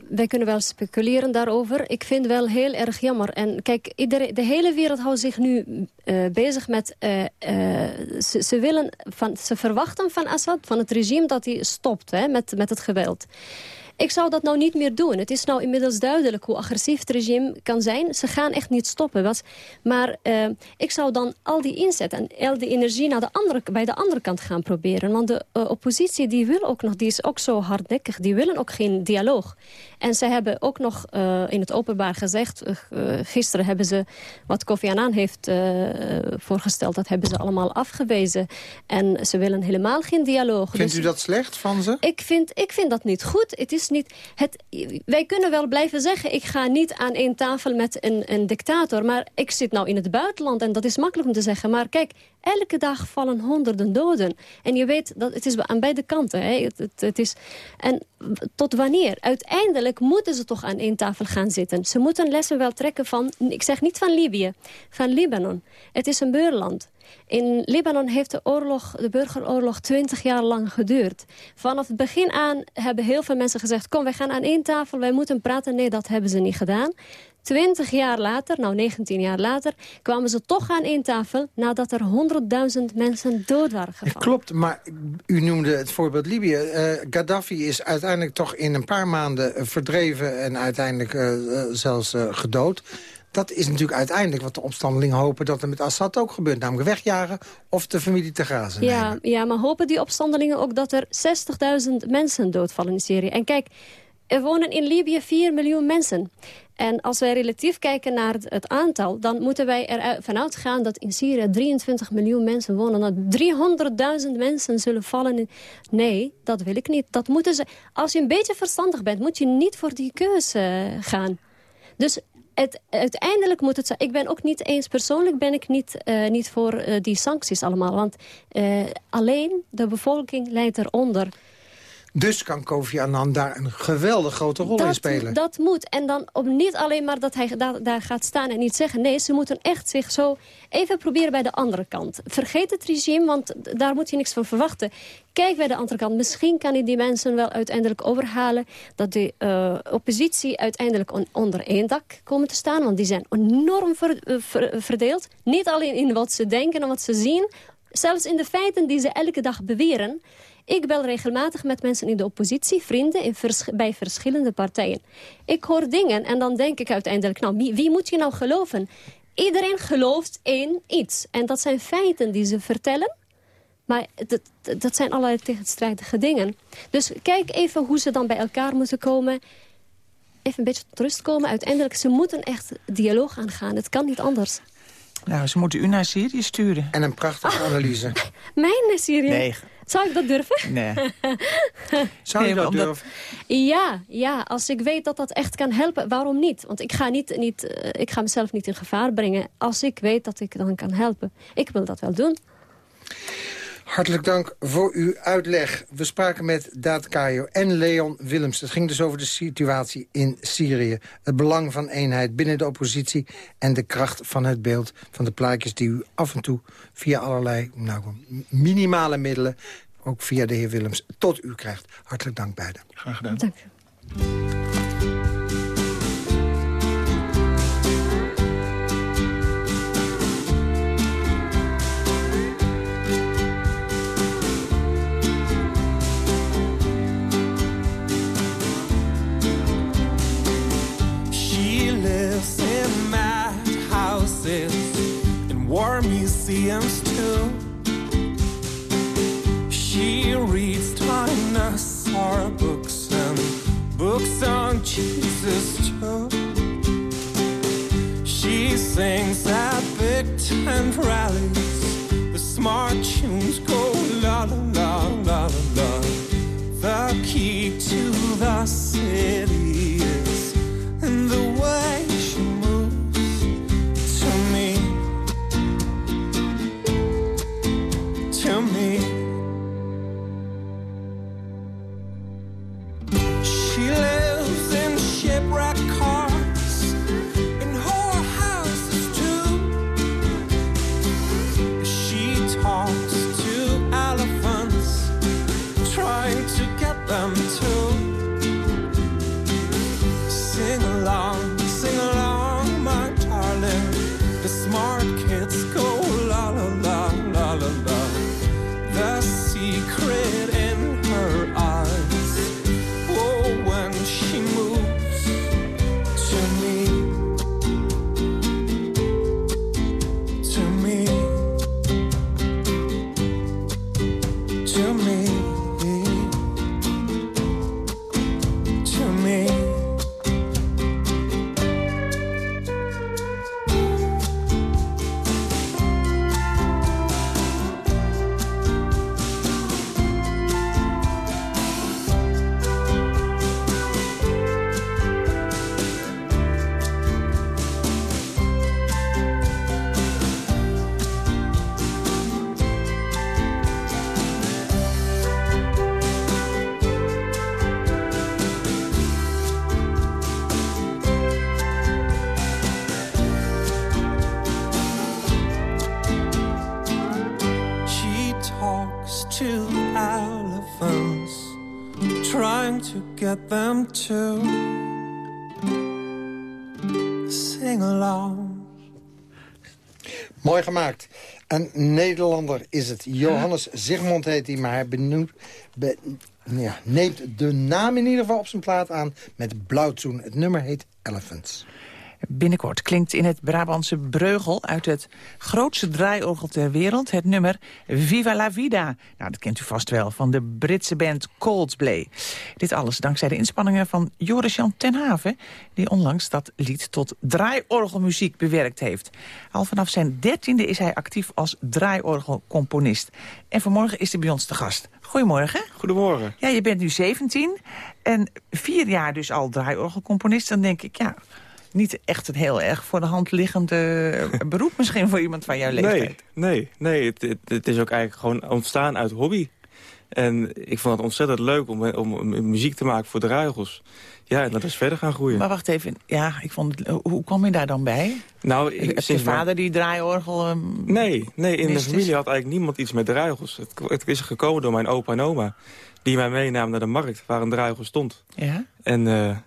wij kunnen wel speculeren daarover. Ik vind wel heel erg jammer. En kijk, iedereen, de hele wereld houdt zich nu uh, bezig met... Uh, ze, ze, willen van, ze verwachten van Assad, van het regime, dat hij stopt hè, met, met het geweld. Ik zou dat nou niet meer doen. Het is nou inmiddels duidelijk hoe agressief het regime kan zijn. Ze gaan echt niet stoppen. Was, maar uh, ik zou dan al die inzet en al die energie naar de andere, bij de andere kant gaan proberen. Want de uh, oppositie die wil ook nog, die is ook zo hardnekkig. Die willen ook geen dialoog. En ze hebben ook nog uh, in het openbaar gezegd... gisteren hebben ze wat Kofi Annan heeft voorgesteld... dat hebben ze allemaal afgewezen. En ze willen helemaal geen dialoog. Vindt dus, u dat slecht van ze? Ik vind, ik vind dat niet goed. Het is niet... Het, wij kunnen wel blijven zeggen... ik ga niet aan één tafel met een, een dictator... maar ik zit nou in het buitenland en dat is makkelijk om te zeggen. Maar kijk, elke dag vallen honderden doden. En je weet, dat het is aan beide kanten. Hè. Het, het, is, en tot wanneer? Uiteindelijk moeten ze toch aan één tafel gaan zitten. Ze moeten lessen wel trekken van... ik zeg niet van Libië, van Libanon. Het is een beurland. In Libanon heeft de, oorlog, de burgeroorlog 20 jaar lang geduurd. Vanaf het begin aan hebben heel veel mensen gezegd... kom, wij gaan aan één tafel, wij moeten praten. Nee, dat hebben ze niet gedaan. Twintig jaar later, nou 19 jaar later, kwamen ze toch aan één tafel... nadat er 100.000 mensen dood waren gevallen. Klopt, maar u noemde het voorbeeld Libië. Uh, Gaddafi is uiteindelijk toch in een paar maanden verdreven... en uiteindelijk uh, zelfs gedood. Dat is natuurlijk uiteindelijk wat de opstandelingen hopen... dat er met Assad ook gebeurt, namelijk wegjagen of de familie te grazen ja, Ja, maar hopen die opstandelingen ook dat er 60.000 mensen doodvallen in Syrië. En kijk, er wonen in Libië 4 miljoen mensen. En als wij relatief kijken naar het aantal... dan moeten wij ervan uitgaan dat in Syrië 23 miljoen mensen wonen. Dat 300.000 mensen zullen vallen. In... Nee, dat wil ik niet. Dat moeten ze... Als je een beetje verstandig bent, moet je niet voor die keuze gaan. Dus het, uiteindelijk moet het zo... Ik ben ook niet eens, persoonlijk ben ik niet, uh, niet voor uh, die sancties allemaal. Want uh, alleen de bevolking leidt eronder. Dus kan Kofi Annan daar een geweldig grote rol in spelen. Dat moet. En dan op niet alleen maar dat hij daar, daar, gaat staan en niet zeggen. Nee, ze moeten echt zich zo even proberen bij de andere kant. Vergeet het regime, want daar moet je niks van verwachten. Kijk bij de andere kant. Misschien kan hij die mensen wel uiteindelijk overhalen... dat de uh, oppositie uiteindelijk on, onder één dak komen te staan. Want die zijn enorm ver, ver, verdeeld. Niet alleen in wat ze denken en wat ze zien... Zelfs in de feiten die ze elke dag beweren. Ik bel regelmatig met mensen in de oppositie, vrienden in vers bij verschillende partijen. Ik hoor dingen en dan denk ik uiteindelijk, nou, wie, wie moet je nou geloven? Iedereen gelooft in iets. En dat zijn feiten die ze vertellen. Maar dat, dat zijn allerlei tegenstrijdige dingen. Dus kijk even hoe ze dan bij elkaar moeten komen. Even een beetje tot rust komen. Uiteindelijk, ze moeten echt dialoog aangaan. Het kan niet anders. Nou, ze moeten u naar Syrië sturen. En een prachtige analyse. Mijn naar Syrië? Nee. Zou ik dat durven? Nee. Zou je dat durven? Ja, ja, als ik weet dat dat echt kan helpen, waarom niet? Want ik ga, niet, niet, uh, ik ga mezelf niet in gevaar brengen als ik weet dat ik dan kan helpen. Ik wil dat wel doen. Hartelijk dank voor uw uitleg. We spraken met Daad Kajo en Leon Willems. Het ging dus over de situatie in Syrië. Het belang van eenheid binnen de oppositie... en de kracht van het beeld van de plaatjes die u af en toe... via allerlei nou, minimale middelen, ook via de heer Willems, tot u krijgt. Hartelijk dank beiden. Graag gedaan. Dank u. too. She reads dinosaur books and books on Jesus too. She sings at big tent rallies. The smart tunes go la la la la la. The key to the city to get them to sing along. Mooi gemaakt. Een Nederlander is het. Johannes Zigmond heet hij, maar hij ja, neemt de naam in ieder geval op zijn plaat aan... met Blauwzoen. Het nummer heet Elephants. Binnenkort klinkt in het Brabantse Breugel uit het grootste draaiorgel ter wereld het nummer Viva la Vida. Nou, dat kent u vast wel, van de Britse band Coldplay. Dit alles dankzij de inspanningen van Joris-Jan ten Haven, die onlangs dat lied tot draaiorgelmuziek bewerkt heeft. Al vanaf zijn dertiende is hij actief als draaiorgelcomponist. En vanmorgen is hij bij ons te gast. Goedemorgen. Goedemorgen. Ja, je bent nu 17 en vier jaar dus al draaiorgelcomponist. Dan denk ik, ja, niet echt een heel erg voor de hand liggende beroep misschien voor iemand van jouw leeftijd. Nee, nee, nee het, het, het is ook eigenlijk gewoon ontstaan uit hobby. En ik vond het ontzettend leuk om, om muziek te maken voor de ruigels. Ja, en dat is verder gaan groeien. Maar wacht even, ja, ik vond het, hoe kwam je daar dan bij? Nou, Heb je vader die draaiorgel... ehm, Nee, nee, in de is? familie had eigenlijk niemand iets met druigels. Het, het is gekomen door mijn opa en oma. Die mij meenamen naar de markt waar een druigel stond. Ja? En eh,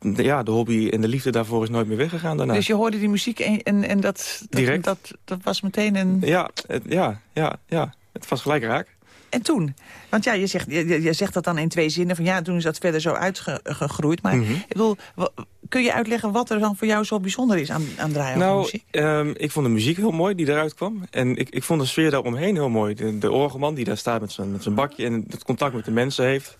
ja, de hobby en de liefde daarvoor is nooit meer weggegaan daarna. Dus je hoorde die muziek en, en, en dat, dat, Direct. Dat, dat was meteen een... Ja, het, ja, ja, ja, het was gelijk raak. En toen? Want ja, je zegt, je, je- zegt dat dan in twee zinnen. Van ja, toen is dat verder zo uitgegroeid. Maar Mhm. ik bedoel, kun je uitleggen wat er dan voor jou zo bijzonder is aan, aan draaien Nou, muziek? ehm, ik vond de muziek heel mooi die eruit kwam. En ik, ik vond de sfeer daaromheen heel mooi. De, de orgelman die daar staat met zijn, met zijn bakje en het contact met de mensen heeft.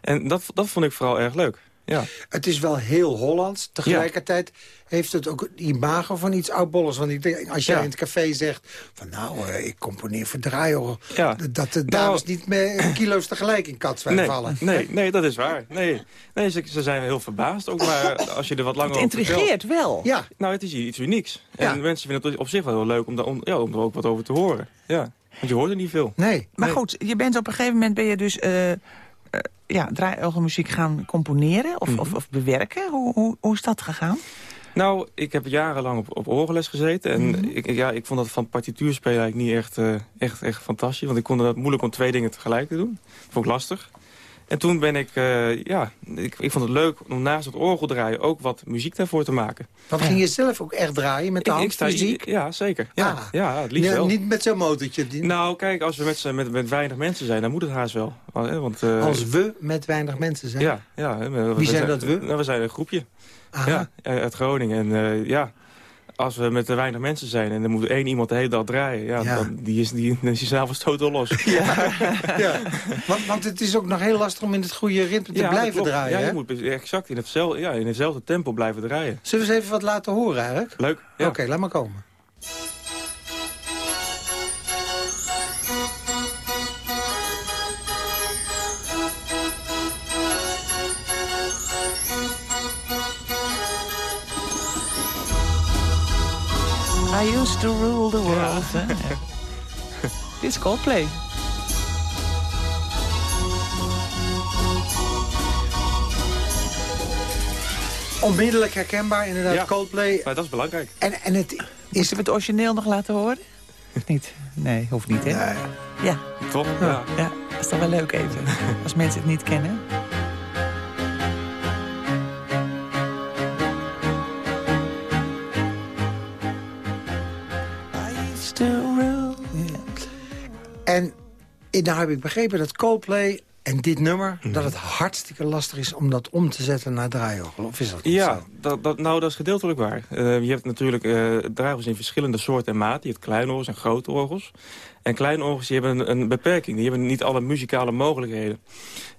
En dat, dat vond ik vooral erg leuk. Ja. Het is wel heel Hollands. Tegelijkertijd heeft het ook het imago van iets oudbollers. Want ik denk, als jij Ja. in het café zegt... van nou, eh, ik componeer voor draaiorgel... Ja. dat de Nou- dames niet met kilo's tegelijk in katzwijn Nee, vallen. nee, nee, dat is waar. Nee, nee ze, ze zijn heel verbaasd. Ook maar als je er wat langer Het over vertelt. intrigeert wel. Ja, Nou, het is iets unieks. Ja. En mensen vinden het op zich wel heel leuk om, daar, om, ja, om er ook wat over te horen. Ja. Want je hoort er niet veel. nee. Maar Nee. goed, je bent op een gegeven moment ben je dus eh, ja, draaiorgelmuziek gaan componeren of, Mhm. of, of bewerken. Hoe, hoe, hoe is dat gegaan? Nou, ik heb jarenlang op, op orgelles gezeten. En Mhm. ik, ja, ik vond dat van partituurspelen eigenlijk niet echt, eh, echt, echt fantastisch. Want ik vond het moeilijk om twee dingen tegelijk te doen. Dat vond ik lastig. En toen ben ik, eh, ja, ik, ik vond het leuk om naast het orgel draaien ook wat muziek daarvoor te maken. Want ging je zelf ook echt draaien met de Ik, ik hand, sta, ja, zeker. Ja, Ah. ja het liefst Ja, wel. niet met zo'n motortje. Die, Nou, kijk, als we met, met, met weinig mensen zijn, dan moet het haast wel. Want, eh, als we met weinig mensen zijn. Ja, ja. hè, we- Wie we zijn dat we? Nou, we zijn een groepje. Aha. Ja, uit Groningen. En eh, ja, als we met te weinig mensen zijn en er moet één iemand de hele dag draaien... Ja, Ja. Dan, die is, die, dan is s'avonds totaal los. Ja. ja. Want, want het is ook nog heel lastig om in het goede ritme te Ja, blijven draaien. Ja, je hè? moet exact in hetzelfde, ja, in hetzelfde tempo blijven draaien. Zullen we eens even wat laten horen eigenlijk? Leuk. Oké, laat maar komen. I used to rule the world. Ja. Dit is Coldplay. Onmiddellijk herkenbaar, inderdaad, Ja. Coldplay. Maar dat is belangrijk. En, en het is... Het origineel nog laten horen? Of niet? Nee, hoeft niet, hè? Nee. Ja, Toch? Ja. ja, dat is toch wel leuk even. Als mensen het niet kennen. Eh, nou heb ik begrepen dat Coldplay en dit nummer... dat het hartstikke lastig is om dat om te zetten naar draaiorgel. Of is dat niet Ja, zo? dat, dat, nou, dat is gedeeltelijk waar. Eh, je hebt natuurlijk eh draaigels in verschillende soorten en maten. Je hebt kleine orgels en grote orgels. En kleine orgels die hebben een, een beperking. Die hebben niet alle muzikale mogelijkheden.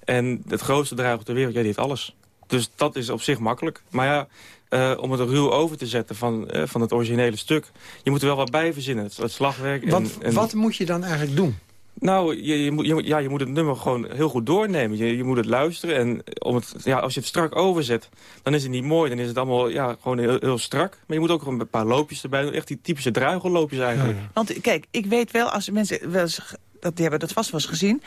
En het grootste draaiorgel ter wereld, ja, die heeft alles. Dus dat is op zich makkelijk. Maar ja, eh, om het ruw over te zetten van, van het originele stuk... je moet er wel wat bij verzinnen. Het, het slagwerk. Wat, en, en, wat moet je dan eigenlijk doen? Nou, je, je, moet, ja, je moet het nummer gewoon heel goed doornemen. Je, je moet het luisteren. En om het, ja, als je het strak overzet, dan is het niet mooi. Dan is het allemaal ja, gewoon heel, heel strak. Maar je moet ook gewoon een paar loopjes erbij doen. Echt die typische druigelloopjes eigenlijk. Want kijk, ik weet wel, als mensen wel dat, die hebben dat vast wel eens gezien.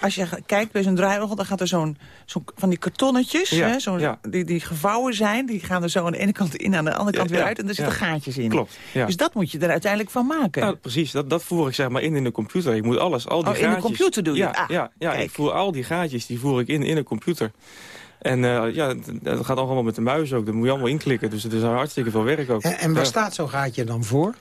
Als je kijkt bij zo'n draaiorgel, dan gaat er zo'n zo'n van die kartonnetjes, Ja, hè, ja. die, die gevouwen zijn, die gaan er zo aan de ene kant in, aan de andere kant Ja, weer ja, uit. En er zitten ja. gaatjes in. Klopt, ja. Dus dat moet je er uiteindelijk van maken. Nou, precies, dat, dat voer ik zeg maar in in de computer. Ik moet alles, al die Oh, in de gaatjes... computer doe je ja? Ah, ja, ja kijk. ik voer al die gaatjes, die voer ik in in een computer. En eh, ja, dat gaat allemaal met de muis ook. Dat moet je allemaal inklikken. Dus het is hartstikke veel werk ook. En, en waar Ja. staat zo'n gaatje dan voor?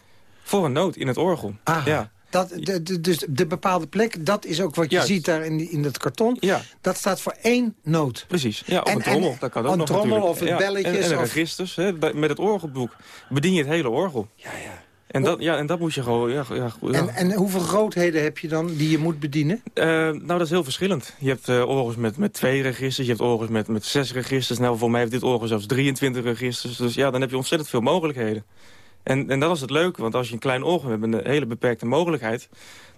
Voor een noot in het orgel. Ah, Ja. Dat, de, de- dus de bepaalde plek, dat is ook wat je Juist. ziet daar in, die- in dat karton. Ja. Dat staat voor één noot. Precies. Ja, of En- een trommel, en- dat kan ook een nog trommel natuurlijk. of het ja. belletjes En, en of- registers. Hè, met het orgelboek bedien je het hele orgel. Ja, ja. En dat, ja, en dat moet je gewoon... Ja, ja, ja. En, en hoeveel grootheden heb je dan die je moet bedienen? Eh, nou, dat is heel verschillend. Je hebt eh, orgels met, met twee registers, je hebt orgels met, met zes registers. Nou, voor mij heeft dit orgel zelfs 23 registers. Dus ja, dan heb je ontzettend veel mogelijkheden. En, en dat is het leuke, want als je een klein orgel hebt met een hele beperkte mogelijkheid...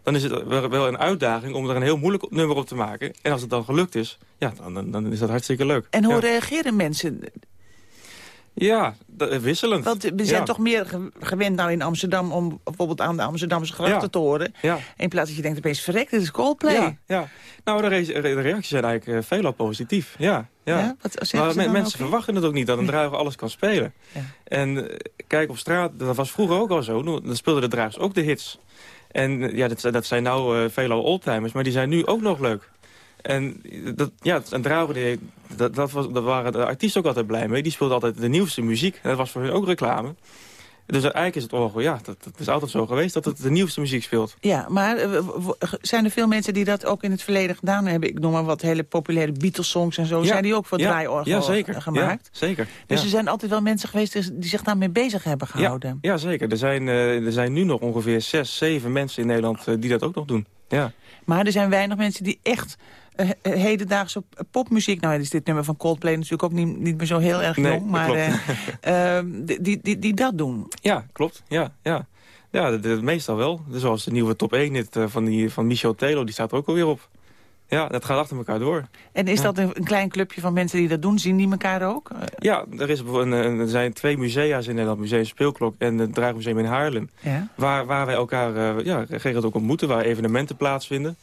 dan is het wel een uitdaging om er een heel moeilijk nummer op te maken. En als het dan gelukt is, ja, dan, dan, dan is dat hartstikke leuk. En hoe ja. reageren mensen? Ja, eh, wisselend. Want we zijn Ja. toch meer ge- gewend nou in Amsterdam... om bijvoorbeeld aan de Amsterdamse grachten Ja. te horen. Ja. In plaats dat je denkt opeens, verrek, dit is Coldplay. Ja, ja. Nou, de, re- de reacties zijn eigenlijk eh, veelal positief. Ja, ja. Wat maar mensen ook? verwachten het ook niet, dat een druiver alles kan spelen. Ja. En eh, kijk, op straat, dat was vroeger ook al zo. Dan speelden de dragers ook de hits. En ja, dat, dat zijn nou veelal oldtimers, maar die zijn nu ook nog leuk. En dat, ja, die, dat, dat, was, dat waren de artiesten ook altijd blij mee. Die speelde altijd de nieuwste muziek. En dat was voor hun ook reclame. Dus eigenlijk is het orgel, ja, dat, dat is altijd zo geweest dat het de nieuwste muziek speelt. Ja, maar eh, zijn er veel mensen die dat ook in het verleden gedaan hebben? Ik noem maar wat hele populaire Beatles-songs en zo. Ja. Zijn die ook voor Ja. draaiorgel ja, zeker. eh, gemaakt? Ja, zeker. Dus er zijn altijd wel mensen geweest die zich daarmee bezig hebben gehouden. Ja, zeker. Er zijn, eh, er zijn nu nog ongeveer zes, zeven mensen in Nederland die dat ook nog doen. Ja. Maar er zijn weinig mensen die echt hedendaagse popmuziek... Nou, is dit nummer van Coldplay natuurlijk ook niet, niet meer zo heel erg Nee, jong. Maar eh, ehm, die, die, die, die dat doen. ja, klopt. Ja, ja. ja de, de- meestal wel. Zoals de nieuwe top 1 hit eh, van, die, van Michel Telo, die staat er ook alweer op. Ja, dat gaat achter elkaar door. En is Ja. dat een, klein clubje van mensen die dat doen? Zien die elkaar ook? Eh, Ja, er, is een, er zijn twee musea's in Nederland. Museum Speelklok en het Draagmuseum in Haarlem. ja. Waar, waar wij elkaar eh, ja, geregeld ook ontmoeten, waar evenementen plaatsvinden.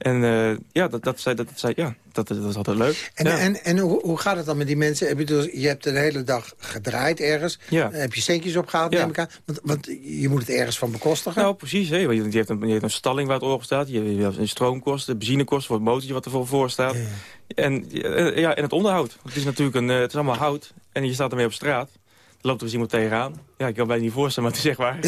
En eh, ja, dat, dat, dat, zijn- ja dat, dat is altijd leuk. En, ja. en, en hoe, hoe gaat het dan met die mensen? Heb je, dus, je hebt de hele dag gedraaid ergens. Ja. Dan heb je centjes opgehaald, Ja. neem ik aan. Want, want je moet het ergens van bekostigen. Nou, precies. Hè. want Je, je, hebt een, je hebt een stalling waar het orgel staat. Je, je hebt een stroomkosten, benzinekosten voor het motortje wat ervoor voor staat. En, eh, ja, en het onderhoud. Het is natuurlijk een, eh, het is allemaal hout. En je staat ermee op straat. Er loopt er eens iemand tegenaan. Ja, ik kan mij niet voorstellen, maar het is echt waar.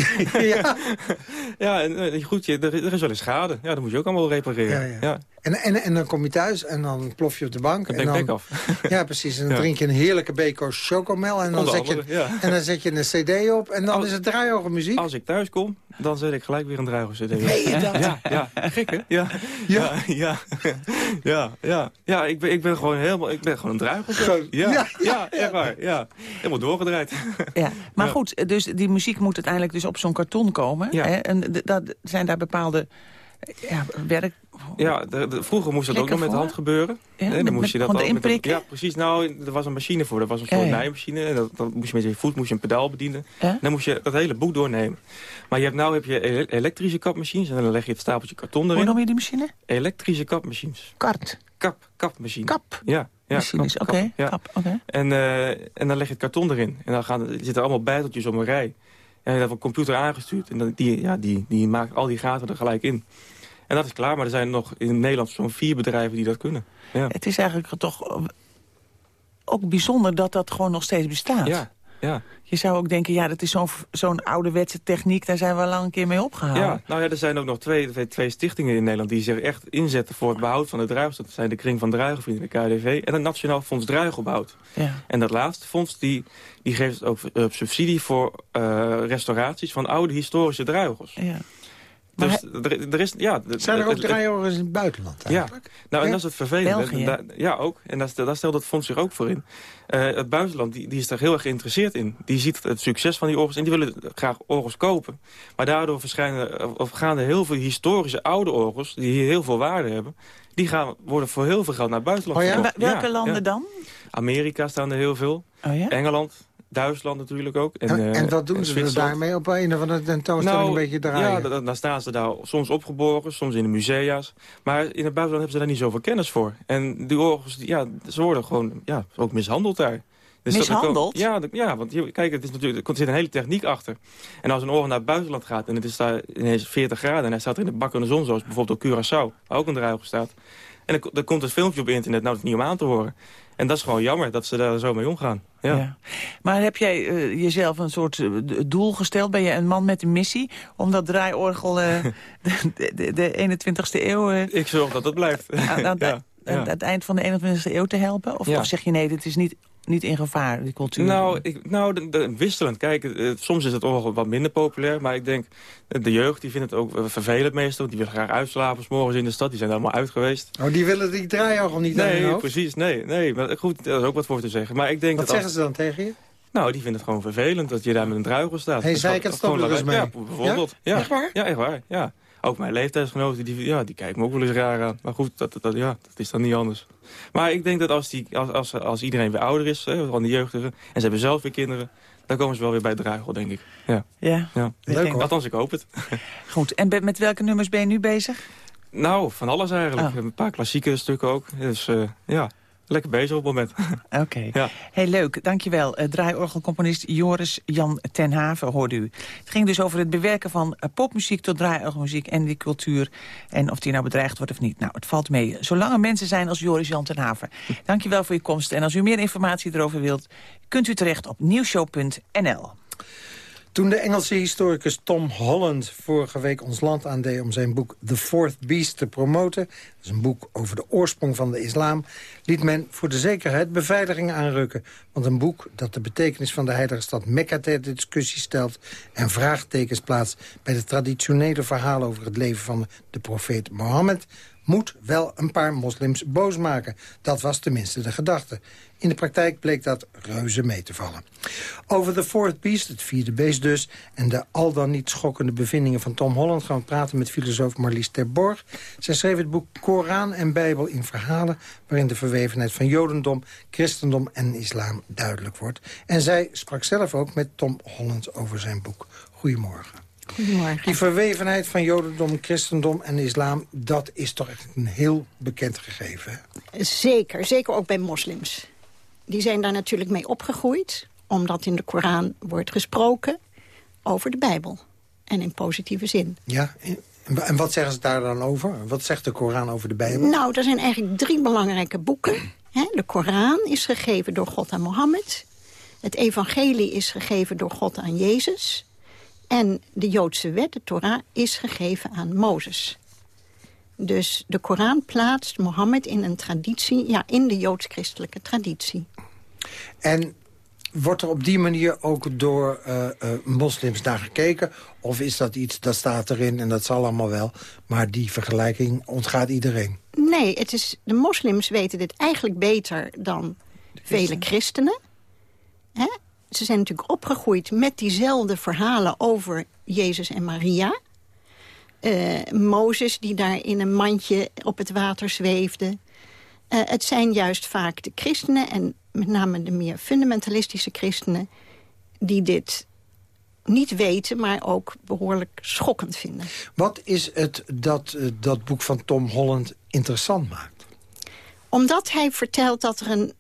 ja. ja, en eh, goed, je, er, er is wel eens schade. Ja, dat moet je ook allemaal repareren. Ja, ja. ja. En, en, en dan kom je thuis en dan plof je op de bank. Dan en dan, bek af. Ja, precies. En dan Ja. drink je een heerlijke beko chocomel. En dan, zet je, andere, ja. en dan zet je een cd op. En dan Als- is het draaiorgelmuziek. Als ik thuis kom, dan zet ik gelijk weer een druigen cd op. Dat? Ja, ja. Gek, hè? Ja. Ja, ja. Ja, ja. ja ik, ben, ik ben gewoon helemaal... Ik ben gewoon een. Gewoon- Ja, ja, ja, echt waar. Ja. Helemaal doorgedraaid. Ja. Maar Ja. goed, dus die muziek moet uiteindelijk dus op zo'n karton komen. Ja. Hè? En dat, zijn daar bepaalde ja, werk... Ja, de, de- vroeger moest dat ook nog met de hand gebeuren. Ja, Nee, met- dan moest je dat gewoon al erin met een- prikken? Ja, precies. Nou, er was een machine voor. Dat was een soort ja. naaimachine. En dat, dan moest je met je voet moest je een pedaal bedienen. Dan moest je dat hele boek doornemen. Maar je hebt nou heb je ele- elektrische kapmachines. En dan leg je het stapeltje karton Hoe erin. noem je die machine? Elektrische kapmachines. Kart. Kap, kapmachine. Kap. Ja. Ja Machines, oké. kap, ja. En, eh, en dan leg je het karton erin. En dan gaan, er zitten allemaal bijteltjes op een rij. En dat wordt een computer aangestuurd. En dan, die, ja, die, die maakt al die gaten er gelijk in. En dat is klaar. Maar er zijn nog in Nederland zo'n vier bedrijven die dat kunnen. Ja. Het is eigenlijk toch ook bijzonder dat dat gewoon nog steeds bestaat. Ja, ja. Je zou ook denken, ja, dat is zo'n zo'n ouderwetse techniek... daar zijn we al lang een keer mee opgehouden. ja, nou ja, er zijn ook nog twee, twee, twee stichtingen in Nederland... die zich echt inzetten voor het behoud van de druiven. Dat zijn de Kring van Druigenvrienden, de KDV... en het Nationaal Fonds Druigenbehoud. Ja. En dat laatste fonds die, die geeft ook eh, subsidie voor eh, restauraties... van oude historische druivels. ja. Dus er, er is, ja... Zijn er ook draaiorgels in het buitenland Ja, eigenlijk? nou, en Ja? dat is het vervelende. Da- ja, ook. En daar, daar stelt het fonds zich ook voor in. Eh, het buitenland die, die is daar heel erg geïnteresseerd in. Die ziet het succes van die orgels en die willen graag orgels kopen. Maar daardoor verschijnen, of gaan er heel veel historische oude orgels... die hier heel veel waarde hebben... die gaan, worden voor heel veel geld naar het buitenland Oh ja? welke Ja, landen ja. dan? Amerika staan er heel veel. Oh ja? Engeland, Duitsland natuurlijk ook. En, En, eh, en wat doen ze er daarmee op een of andere tentoonstelling een beetje draaien? Nou, Ja, da- dan staan ze daar soms opgeborgen, soms in de musea's. Maar in het buitenland hebben ze daar niet zoveel kennis voor. En die orgels, ja, ze worden gewoon ja, ook mishandeld daar. Dus Mishandeld? Ja, ja, want je- kijk, het is natuurlijk, er zit een hele techniek achter. En als een orgel naar het buitenland gaat en het is daar ineens 40 graden... en hij staat er in de bak in de zon, zoals bijvoorbeeld op Curaçao... waar ook een druiger staat. En dan, dan komt het filmpje op internet, nou, dat is niet om aan te horen. En dat is gewoon jammer dat ze daar zo mee omgaan. Ja. Ja. Maar heb jij eh, jezelf een soort eh, doel gesteld? Ben je een man met een missie om dat draaiorgel eh, de, de, de 21ste eeuw... Ik zorg dat het blijft. aan, aan, Ja, aan ja. het eind van de 21ste eeuw te helpen? Of, Ja. of zeg je nee, dit is niet, niet in gevaar, die cultuur? Nou, ik, nou de, de- wisselend. Kijk, eh, soms is het orgel wat minder populair. Maar ik denk, eh, de jeugd die vindt het ook eh, vervelend meestal. Die willen graag uitslapen 's morgens in de stad. Die zijn er allemaal uit geweest. Oh, die willen die draaiorgel niet Nee, precies. Nee, nee. Maar goed, daar is ook wat voor te zeggen. Maar ik denk Wat dat zeggen ze dan tegen je? Nou, die vinden het gewoon vervelend dat je daar met een druiger staat. Hey, Dat is zei ik het, lawaai. mee. Ja, bijvoorbeeld. Ja? Echt waar? Ja, echt waar. Ja. Ook mijn leeftijdsgenoten, die, ja, die kijken me ook wel eens raar aan. Maar goed, dat, dat, ja, dat is dan niet anders. Maar ik denk dat als, die, als, als, als iedereen weer ouder is, hè, van de jeugdigen... en ze hebben zelf weer kinderen, dan komen ze wel weer bij de druigel, denk ik. Ja. Ja, ja. ik Leuk. Althans, ik hoop het. Goed, en met welke nummers ben je nu bezig? Nou, van alles eigenlijk. Oh. Een paar klassieke stukken ook. Dus eh, ja, lekker bezig op het moment. Oké. Ja. Heel leuk, dankjewel. Uh, draaiorgelcomponist Joris Jan ten Haven hoorde u. Het ging dus over het bewerken van uh, popmuziek tot draaiorgelmuziek en die cultuur. En of die nou bedreigd wordt of niet. Nou, het valt mee. Zolang er mensen zijn als Joris Jan ten Haven. Dankjewel voor je komst. En als u meer informatie erover wilt, kunt u terecht op nieuwshow.nl. Toen de Engelse historicus Tom Holland vorige week ons land aandeed... om zijn boek The Fourth Beast te promoten... dat is een boek over de oorsprong van de islam... liet men voor de zekerheid beveiliging aanrukken. Want een boek dat de betekenis van de heilige stad Mekka ter discussie stelt... en vraagtekens plaatst bij de traditionele verhalen over het leven van de profeet Mohammed moet wel een paar moslims boos maken. Dat was tenminste de gedachte. In de praktijk bleek dat reuze mee te vallen. Over The Fourth Beast, het vierde beest dus... en de al dan niet schokkende bevindingen van Tom Holland... gaan we praten met filosoof Marlies Terborg. Zij schreef het boek Koran en Bijbel in verhalen... waarin de verwevenheid van jodendom, christendom en islam duidelijk wordt. En zij sprak zelf ook met Tom Holland over zijn boek. Goedemorgen. Goedemorgen. Die verwevenheid van jodendom, christendom en islam... dat is toch echt een heel bekend gegeven, hè? Zeker, zeker ook bij moslims. Die zijn daar natuurlijk mee opgegroeid... omdat in de Koran wordt gesproken over de Bijbel. En in positieve zin. Ja, en- wat zeggen ze daar dan over? Wat zegt de Koran over de Bijbel? Nou, er zijn eigenlijk drie belangrijke boeken. De Koran is gegeven door God aan Mohammed. Het evangelie is gegeven door God aan Jezus. En de Joodse wet, de Torah, is gegeven aan Mozes. Dus de Koran plaatst Mohammed in een traditie, ja, in de joods-christelijke traditie. En wordt er op die manier ook door eh, eh, moslims naar gekeken? Of is dat iets, dat staat erin en dat zal allemaal wel... maar die vergelijking ontgaat iedereen? Nee, het is, de moslims weten dit eigenlijk beter dan vele christenen. Hè? Ze zijn natuurlijk opgegroeid met diezelfde verhalen over Jezus en Maria. Eh, Mozes die daar in een mandje op het water zweefde. Eh, het zijn juist vaak de christenen en met name de meer fundamentalistische christenen... die dit niet weten, maar ook behoorlijk schokkend vinden. Wat is het dat eh, dat boek van Tom Holland interessant maakt? Omdat hij vertelt dat er een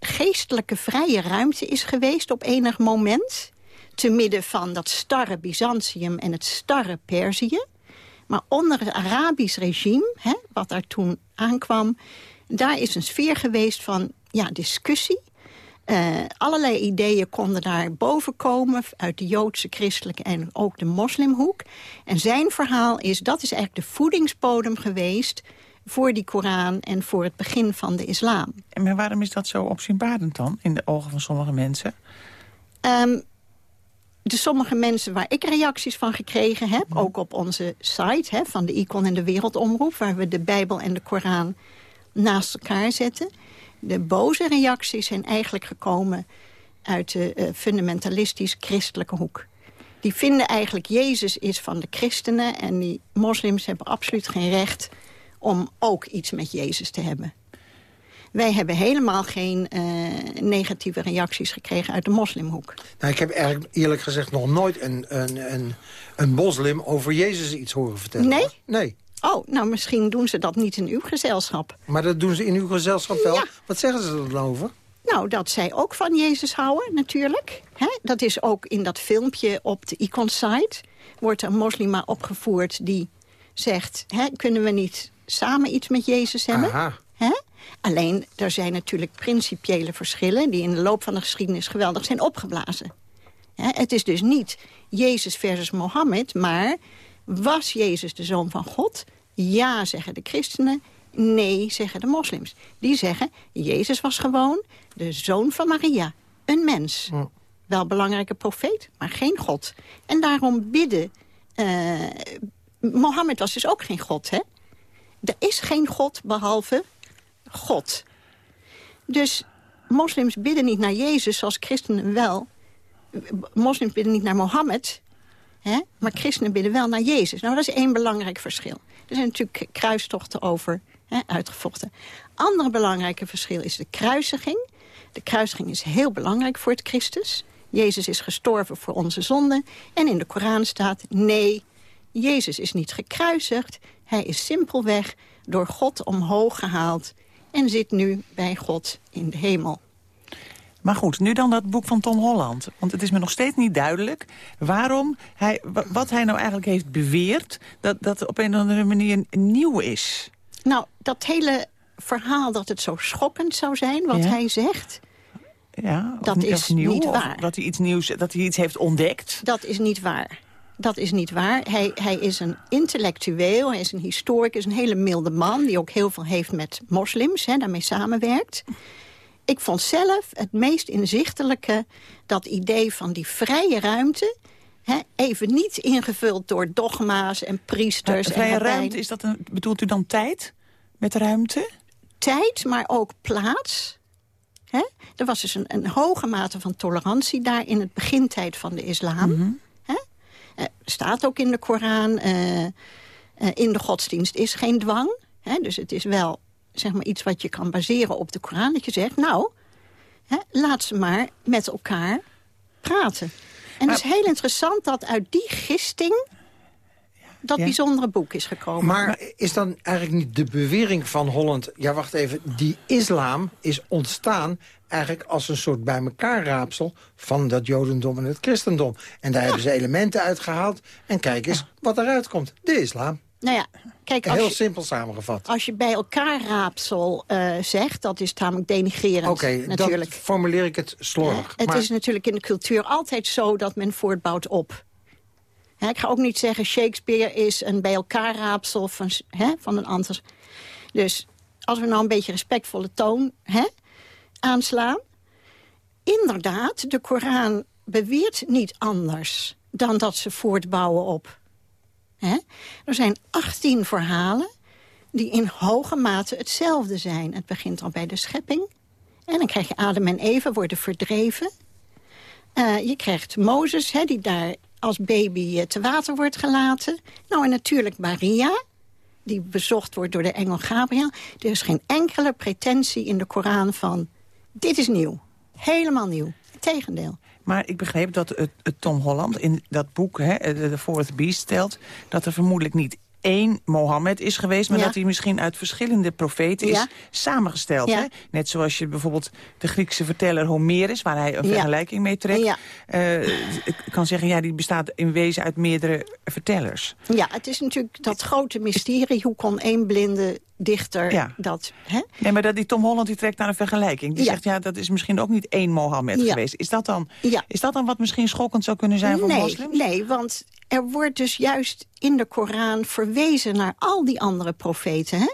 geestelijke vrije ruimte is geweest op enig moment... te midden van dat starre Byzantium en het starre Perzië. Maar onder het Arabisch regime, hè, wat daar toen aankwam... daar is een sfeer geweest van ja, discussie. Uh, allerlei ideeën konden daar boven komen... uit de Joodse, christelijke en ook de moslimhoek. En zijn verhaal is, dat is eigenlijk de voedingsbodem geweest... voor die Koran en voor het begin van de islam. En maar waarom is dat zo opzienbarend dan, in de ogen van sommige mensen? Um, de sommige mensen waar ik reacties van gekregen heb... ook op onze site hè, van de Icon en de Wereldomroep... waar we de Bijbel en de Koran naast elkaar zetten... de boze reacties zijn eigenlijk gekomen uit de uh, fundamentalistisch-christelijke hoek. Die vinden eigenlijk Jezus is van de christenen... en die moslims hebben absoluut geen recht om ook iets met Jezus te hebben. Wij hebben helemaal geen uh, negatieve reacties gekregen uit de moslimhoek. Nou, ik heb eigenlijk eerlijk gezegd nog nooit een, een, een, een moslim over Jezus iets horen vertellen. Nee? Hoor. Nee. Oh, nou misschien doen ze dat niet in uw gezelschap. Maar dat doen ze in uw gezelschap wel? Ja. Wat zeggen ze er dan over? Nou, dat zij ook van Jezus houden, natuurlijk. Dat is ook in dat filmpje op de Icon-site. Wordt een moslima opgevoerd die zegt... Kunnen we niet samen iets met Jezus hebben? Aha. Hè? Alleen, er zijn natuurlijk principiële verschillen... die in de loop van de geschiedenis geweldig zijn opgeblazen. Hè? Het is dus niet Jezus versus Mohammed, maar... was Jezus de zoon van God? Ja, zeggen de christenen. Nee, zeggen de moslims. Die zeggen, Jezus was gewoon de zoon van Maria. Een mens. Wel belangrijke profeet, maar geen God. En daarom bidden... eh, Mohammed was dus ook geen God, hè? Er is geen God behalve God. Dus moslims bidden niet naar Jezus zoals christenen wel. Moslims bidden niet naar Mohammed, hè? maar christenen bidden wel naar Jezus. Nou, dat is één belangrijk verschil. Er zijn natuurlijk kruistochten over hè, uitgevochten. Andere belangrijke verschil is de kruisiging. De kruisiging is heel belangrijk voor het Christus. Jezus is gestorven voor onze zonden. En in de Koran staat, nee, Jezus is niet gekruisigd. Hij is simpelweg door God omhoog gehaald... en zit nu bij God in de hemel. Maar goed, nu dan dat boek van Tom Holland. Want het is me nog steeds niet duidelijk waarom hij, wa- wat hij nou eigenlijk heeft beweerd... dat dat op een of andere manier nieuw is. Nou, dat hele verhaal dat het zo schokkend zou zijn, wat Ja. hij zegt... Ja, Dat is nieuw, niet waar. dat hij iets nieuws, dat hij iets heeft ontdekt. Dat is niet waar. Dat is niet waar. Hij, hij is een intellectueel, hij is een historicus, een hele milde man... die ook heel veel heeft met moslims, hè, daarmee samenwerkt. Ik vond zelf het meest inzichtelijke dat idee van die vrije ruimte... Hè, even niet ingevuld door dogma's en priesters. Maar vrije en ruimte, is dat een, bedoelt u dan tijd met ruimte? tijd, maar ook plaats. Er was dus een, een hoge mate van tolerantie daar in het begintijd van de islam. Eh, staat ook in de Koran, eh, eh, in de godsdienst is geen dwang. Hè? Dus het is wel zeg maar, iets wat je kan baseren op de Koran. Dat je zegt, nou, hè, laat ze maar met elkaar praten. En het is heel interessant dat uit die gisting... dat Ja. bijzondere boek is gekomen. Maar is dan eigenlijk niet de bewering van Holland... ja, wacht even, die islam is ontstaan eigenlijk als een soort bij elkaar raapsel... van dat jodendom en het christendom. En daar hebben ze elementen uitgehaald. En kijk eens wat eruit komt. De islam. nou ja, kijk, als Heel je, simpel samengevat. Als je bij elkaar raapsel eh, zegt, dat is tamelijk denigrerend Oké, dan natuurlijk. formuleer ik het slordig. Het maar is natuurlijk in de cultuur altijd zo dat men voortbouwt op. Ik ga ook niet zeggen Shakespeare is een bij elkaar raapsel van, van een ander. Dus als we nou een beetje respectvolle toon aanslaan. Inderdaad, de Koran beweert niet anders dan dat ze voortbouwen op. Er zijn 18 verhalen die in hoge mate hetzelfde zijn. Het begint al bij de schepping. En dan krijg je Adam en Eva worden verdreven. Eh, je krijgt Mozes, hè, die daar als baby eh, te water wordt gelaten. Nou, en natuurlijk Maria, die bezocht wordt door de engel Gabriel. Er is geen enkele pretentie in de Koran van... dit is nieuw, helemaal nieuw. Tegendeel. Maar ik begreep dat het, Tom Holland in dat boek, hè, The Fourth Beast, stelt... dat er vermoedelijk niet één Mohammed is geweest... maar Ja. dat hij misschien uit verschillende profeten Ja. is samengesteld. Ja. Hè? Net zoals je bijvoorbeeld de Griekse verteller Homerus... waar hij een vergelijking mee trekt... Eh, kan zeggen, ja, die bestaat in wezen uit meerdere vertellers. Ja, het is natuurlijk dat grote mysterie. Hoe kon één blinde dichter Ja. dat... Hè? Nee, maar dat die Tom Holland die trekt naar een vergelijking. Die Ja. zegt, ja, dat is misschien ook niet één Mohammed Ja. geweest. Is dat, dan, Ja. is dat dan wat misschien schokkend zou kunnen zijn voor nee, moslims? Nee, want er wordt dus juist in de Koran verwezen naar al die andere profeten. Hè?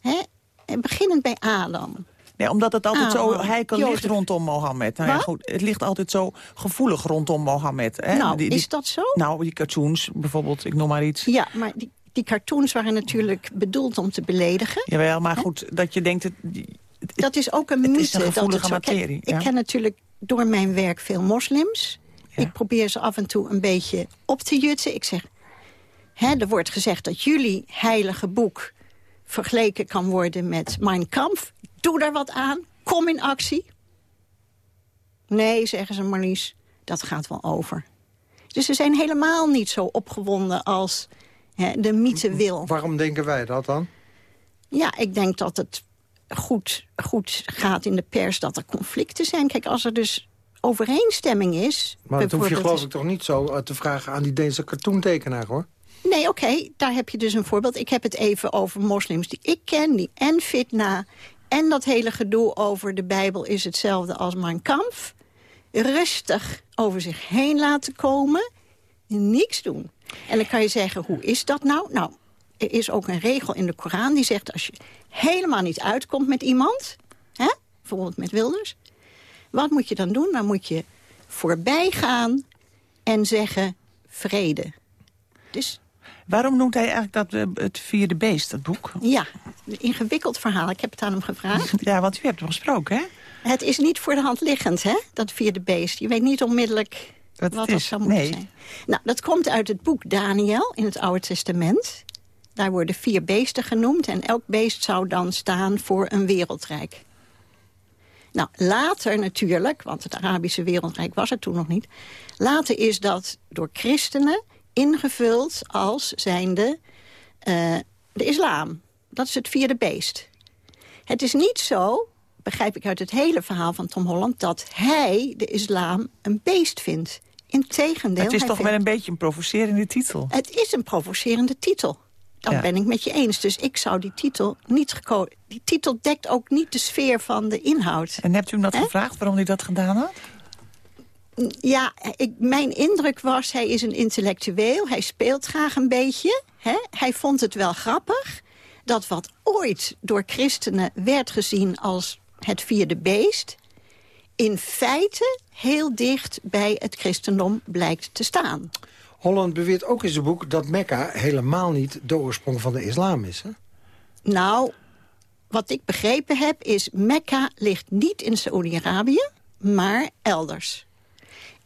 Hè? En beginnend bij Adam. Nee, omdat het altijd zo heikel Jozef. ligt rondom Mohammed. Nou ja, goed, het ligt altijd zo gevoelig rondom Mohammed. Hè? nou, Die- die- is dat zo? Nou, die cartoons bijvoorbeeld, ik noem maar iets. Ja, maar die, die cartoons waren natuurlijk bedoeld om te beledigen. Jawel, maar goed, dat je denkt... Het, die- Dat is ook een Het mythe. is een dat gevoelige zo- Kijk, materie, ja. Ik ken natuurlijk door mijn werk veel moslims. Ja. Ik probeer ze af en toe een beetje op te jutten. Ik zeg, hè, er wordt gezegd dat jullie heilige boek... vergeleken kan worden met Mein Kampf. Doe daar wat aan. Kom in actie. Nee, zeggen ze Marlies, dat gaat wel over. Dus ze zijn helemaal niet zo opgewonden als hè, de mythe wil. Waarom denken wij dat dan? Ja, ik denk dat het goed, goed gaat in de pers dat er conflicten zijn. Kijk, als er dus overeenstemming is... Maar dat hoef je geloof ik toch niet zo eh, te vragen aan die Deense cartoontekenaar, hoor? Nee, oké, daar heb je dus een voorbeeld. Ik heb het even over moslims die ik ken, die en fitna... en dat hele gedoe over de Bijbel is hetzelfde als mijn Kampf. Rustig over zich heen laten komen, niks doen. En dan kan je zeggen, hoe is dat nou? Nou, er is ook een regel in de Koran die zegt... als je helemaal niet uitkomt met iemand, hè, bijvoorbeeld met Wilders... wat moet je dan doen? Dan moet je voorbij gaan en zeggen vrede. Dus Waarom noemt hij eigenlijk dat eh, het vierde beest, dat boek? Ja, een ingewikkeld verhaal. Ik heb het aan hem gevraagd. Ja, want u hebt hem gesproken, hè? Het is niet voor de hand liggend, hè, dat vierde beest. Je weet niet onmiddellijk Wat dat zou moeten Nee. zijn. Nou, dat komt uit het boek Daniel in het Oude Testament. Daar worden vier beesten genoemd en elk beest zou dan staan voor een wereldrijk. Nou, later natuurlijk, want het Arabische wereldrijk was er toen nog niet... later is dat door christenen ingevuld als zijnde eh, de islam. Dat is het vierde beest. Het is niet zo, begrijp ik uit het hele verhaal van Tom Holland... dat hij de islam een beest vindt. Integendeel. het is toch vindt- wel een beetje een provocerende titel. Het is een provocerende titel. Dat Ja. ben ik met je eens. Dus ik zou die titel niet geko Die titel dekt ook niet de sfeer van de inhoud. En hebt u hem dat gevraagd waarom hij dat gedaan had? Ja, ik, mijn indruk was, hij is een intellectueel. Hij speelt graag een beetje. Hè? Hij vond het wel grappig dat wat ooit door christenen werd gezien als het vierde beest... in feite heel dicht bij het christendom blijkt te staan. Holland beweert ook in zijn boek dat Mekka helemaal niet de oorsprong van de islam is. Hè? Nou, wat ik begrepen heb is... Mekka ligt niet in Saoedi-Arabië, maar elders.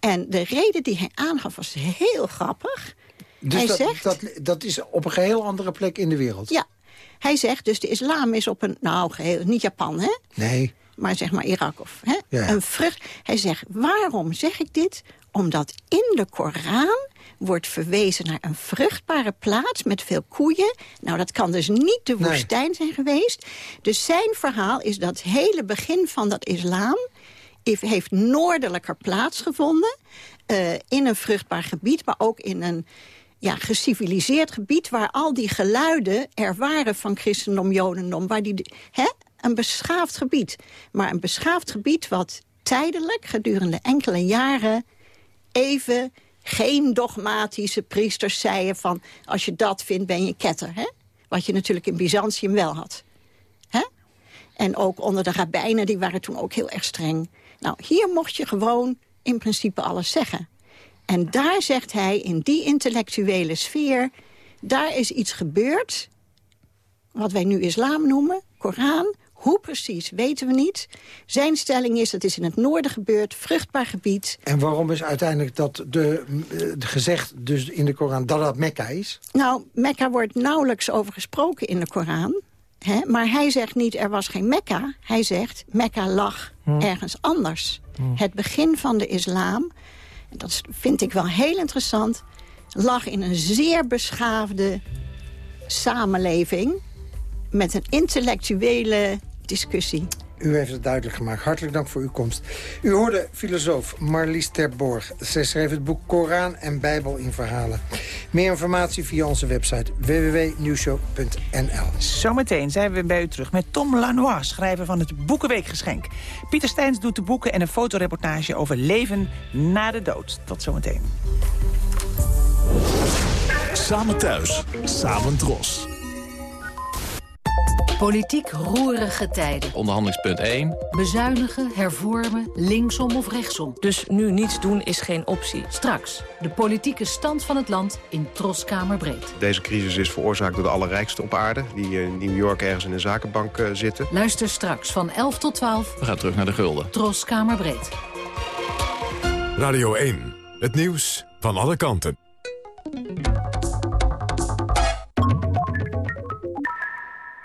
En de reden die hij aangaf was heel grappig. Dus hij dat, zegt... dat, dat is op een geheel andere plek in de wereld. Ja, hij zegt dus de islam is op een... Nou, geheel, niet Japan, hè? Nee. Maar zeg maar Irak of... Hè? Ja. Een vrucht. Hij zegt, waarom zeg ik dit? Omdat in de Koran wordt verwezen naar een vruchtbare plaats met veel koeien. Nou, dat kan dus niet de Nee. woestijn zijn geweest. Dus zijn verhaal is dat hele begin van dat islam... heeft- noordelijker plaatsgevonden. eh, in een vruchtbaar gebied, maar ook in een ja, geciviliseerd gebied... waar al die geluiden er waren van christendom, jodendom. Waar die, hè? Een beschaafd gebied. Maar een beschaafd gebied wat tijdelijk, gedurende enkele jaren... even geen dogmatische priesters zeiden van... als je dat vindt, ben je ketter. Hè? Wat je natuurlijk in Byzantium wel had. Hè? En ook onder de rabbijnen, die waren toen ook heel erg streng. Nou, hier mocht je gewoon in principe alles zeggen. En daar zegt hij, in die intellectuele sfeer... daar is iets gebeurd, wat wij nu islam noemen, Koran... Hoe precies, weten we niet. Zijn stelling is, dat is in het noorden gebeurd, vruchtbaar gebied. En waarom is uiteindelijk dat de, eh, gezegd dus in de Koran dat dat Mekka is? Nou, Mekka wordt nauwelijks over gesproken in de Koran. Hè? Maar hij zegt niet, er was geen Mekka. Hij zegt, Mekka lag ergens anders. Het begin van de islam, en dat vind ik wel heel interessant... lag in een zeer beschaafde samenleving... met een intellectuele discussie. U heeft het duidelijk gemaakt. Hartelijk dank voor uw komst. U hoorde filosoof Marlies Terborg. Zij schreef het boek Koran en Bijbel in verhalen. Meer informatie via onze website www.nieuwshow.nl. Zometeen zijn we bij u terug met Tom Lanois, schrijver van het Boekenweekgeschenk. Pieter Steins doet de boeken en een fotoreportage over leven na de dood. Tot zometeen. Samen thuis, samen dros. Politiek roerige tijden. Onderhandelingspunt 1. Bezuinigen, hervormen, linksom of rechtsom. Dus nu niets doen is geen optie. Straks de politieke stand van het land in Troskamerbreed. Deze crisis is veroorzaakt door de allerrijkste op aarde... die in New York ergens in een zakenbank eh, zitten. Luister straks van 11 tot 12. We gaan terug naar de gulden. Troskamerbreed. Radio 1. Het nieuws van alle kanten.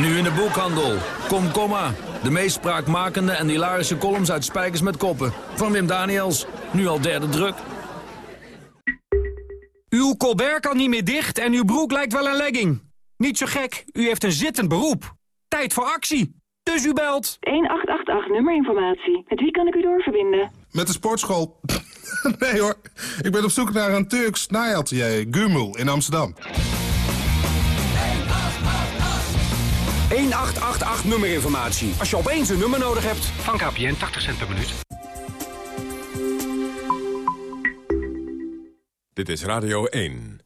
Nu in de boekhandel. Kom, komma. De meest spraakmakende en hilarische columns uit Spijkers met Koppen. Van Wim Daniels. Nu al derde druk. Uw colbert kan niet meer dicht en uw broek lijkt wel een legging. Niet zo gek, u heeft een zittend beroep. Tijd voor actie. Dus u belt. 1888 nummerinformatie. Met wie kan ik u doorverbinden? Met de sportschool. nee hoor, ik ben op zoek naar een Turks naaiatelier, Gumul, in Amsterdam. 1888 nummerinformatie. Als je opeens een nummer nodig hebt. Van KPN 80 cent per minuut. Dit is Radio 1.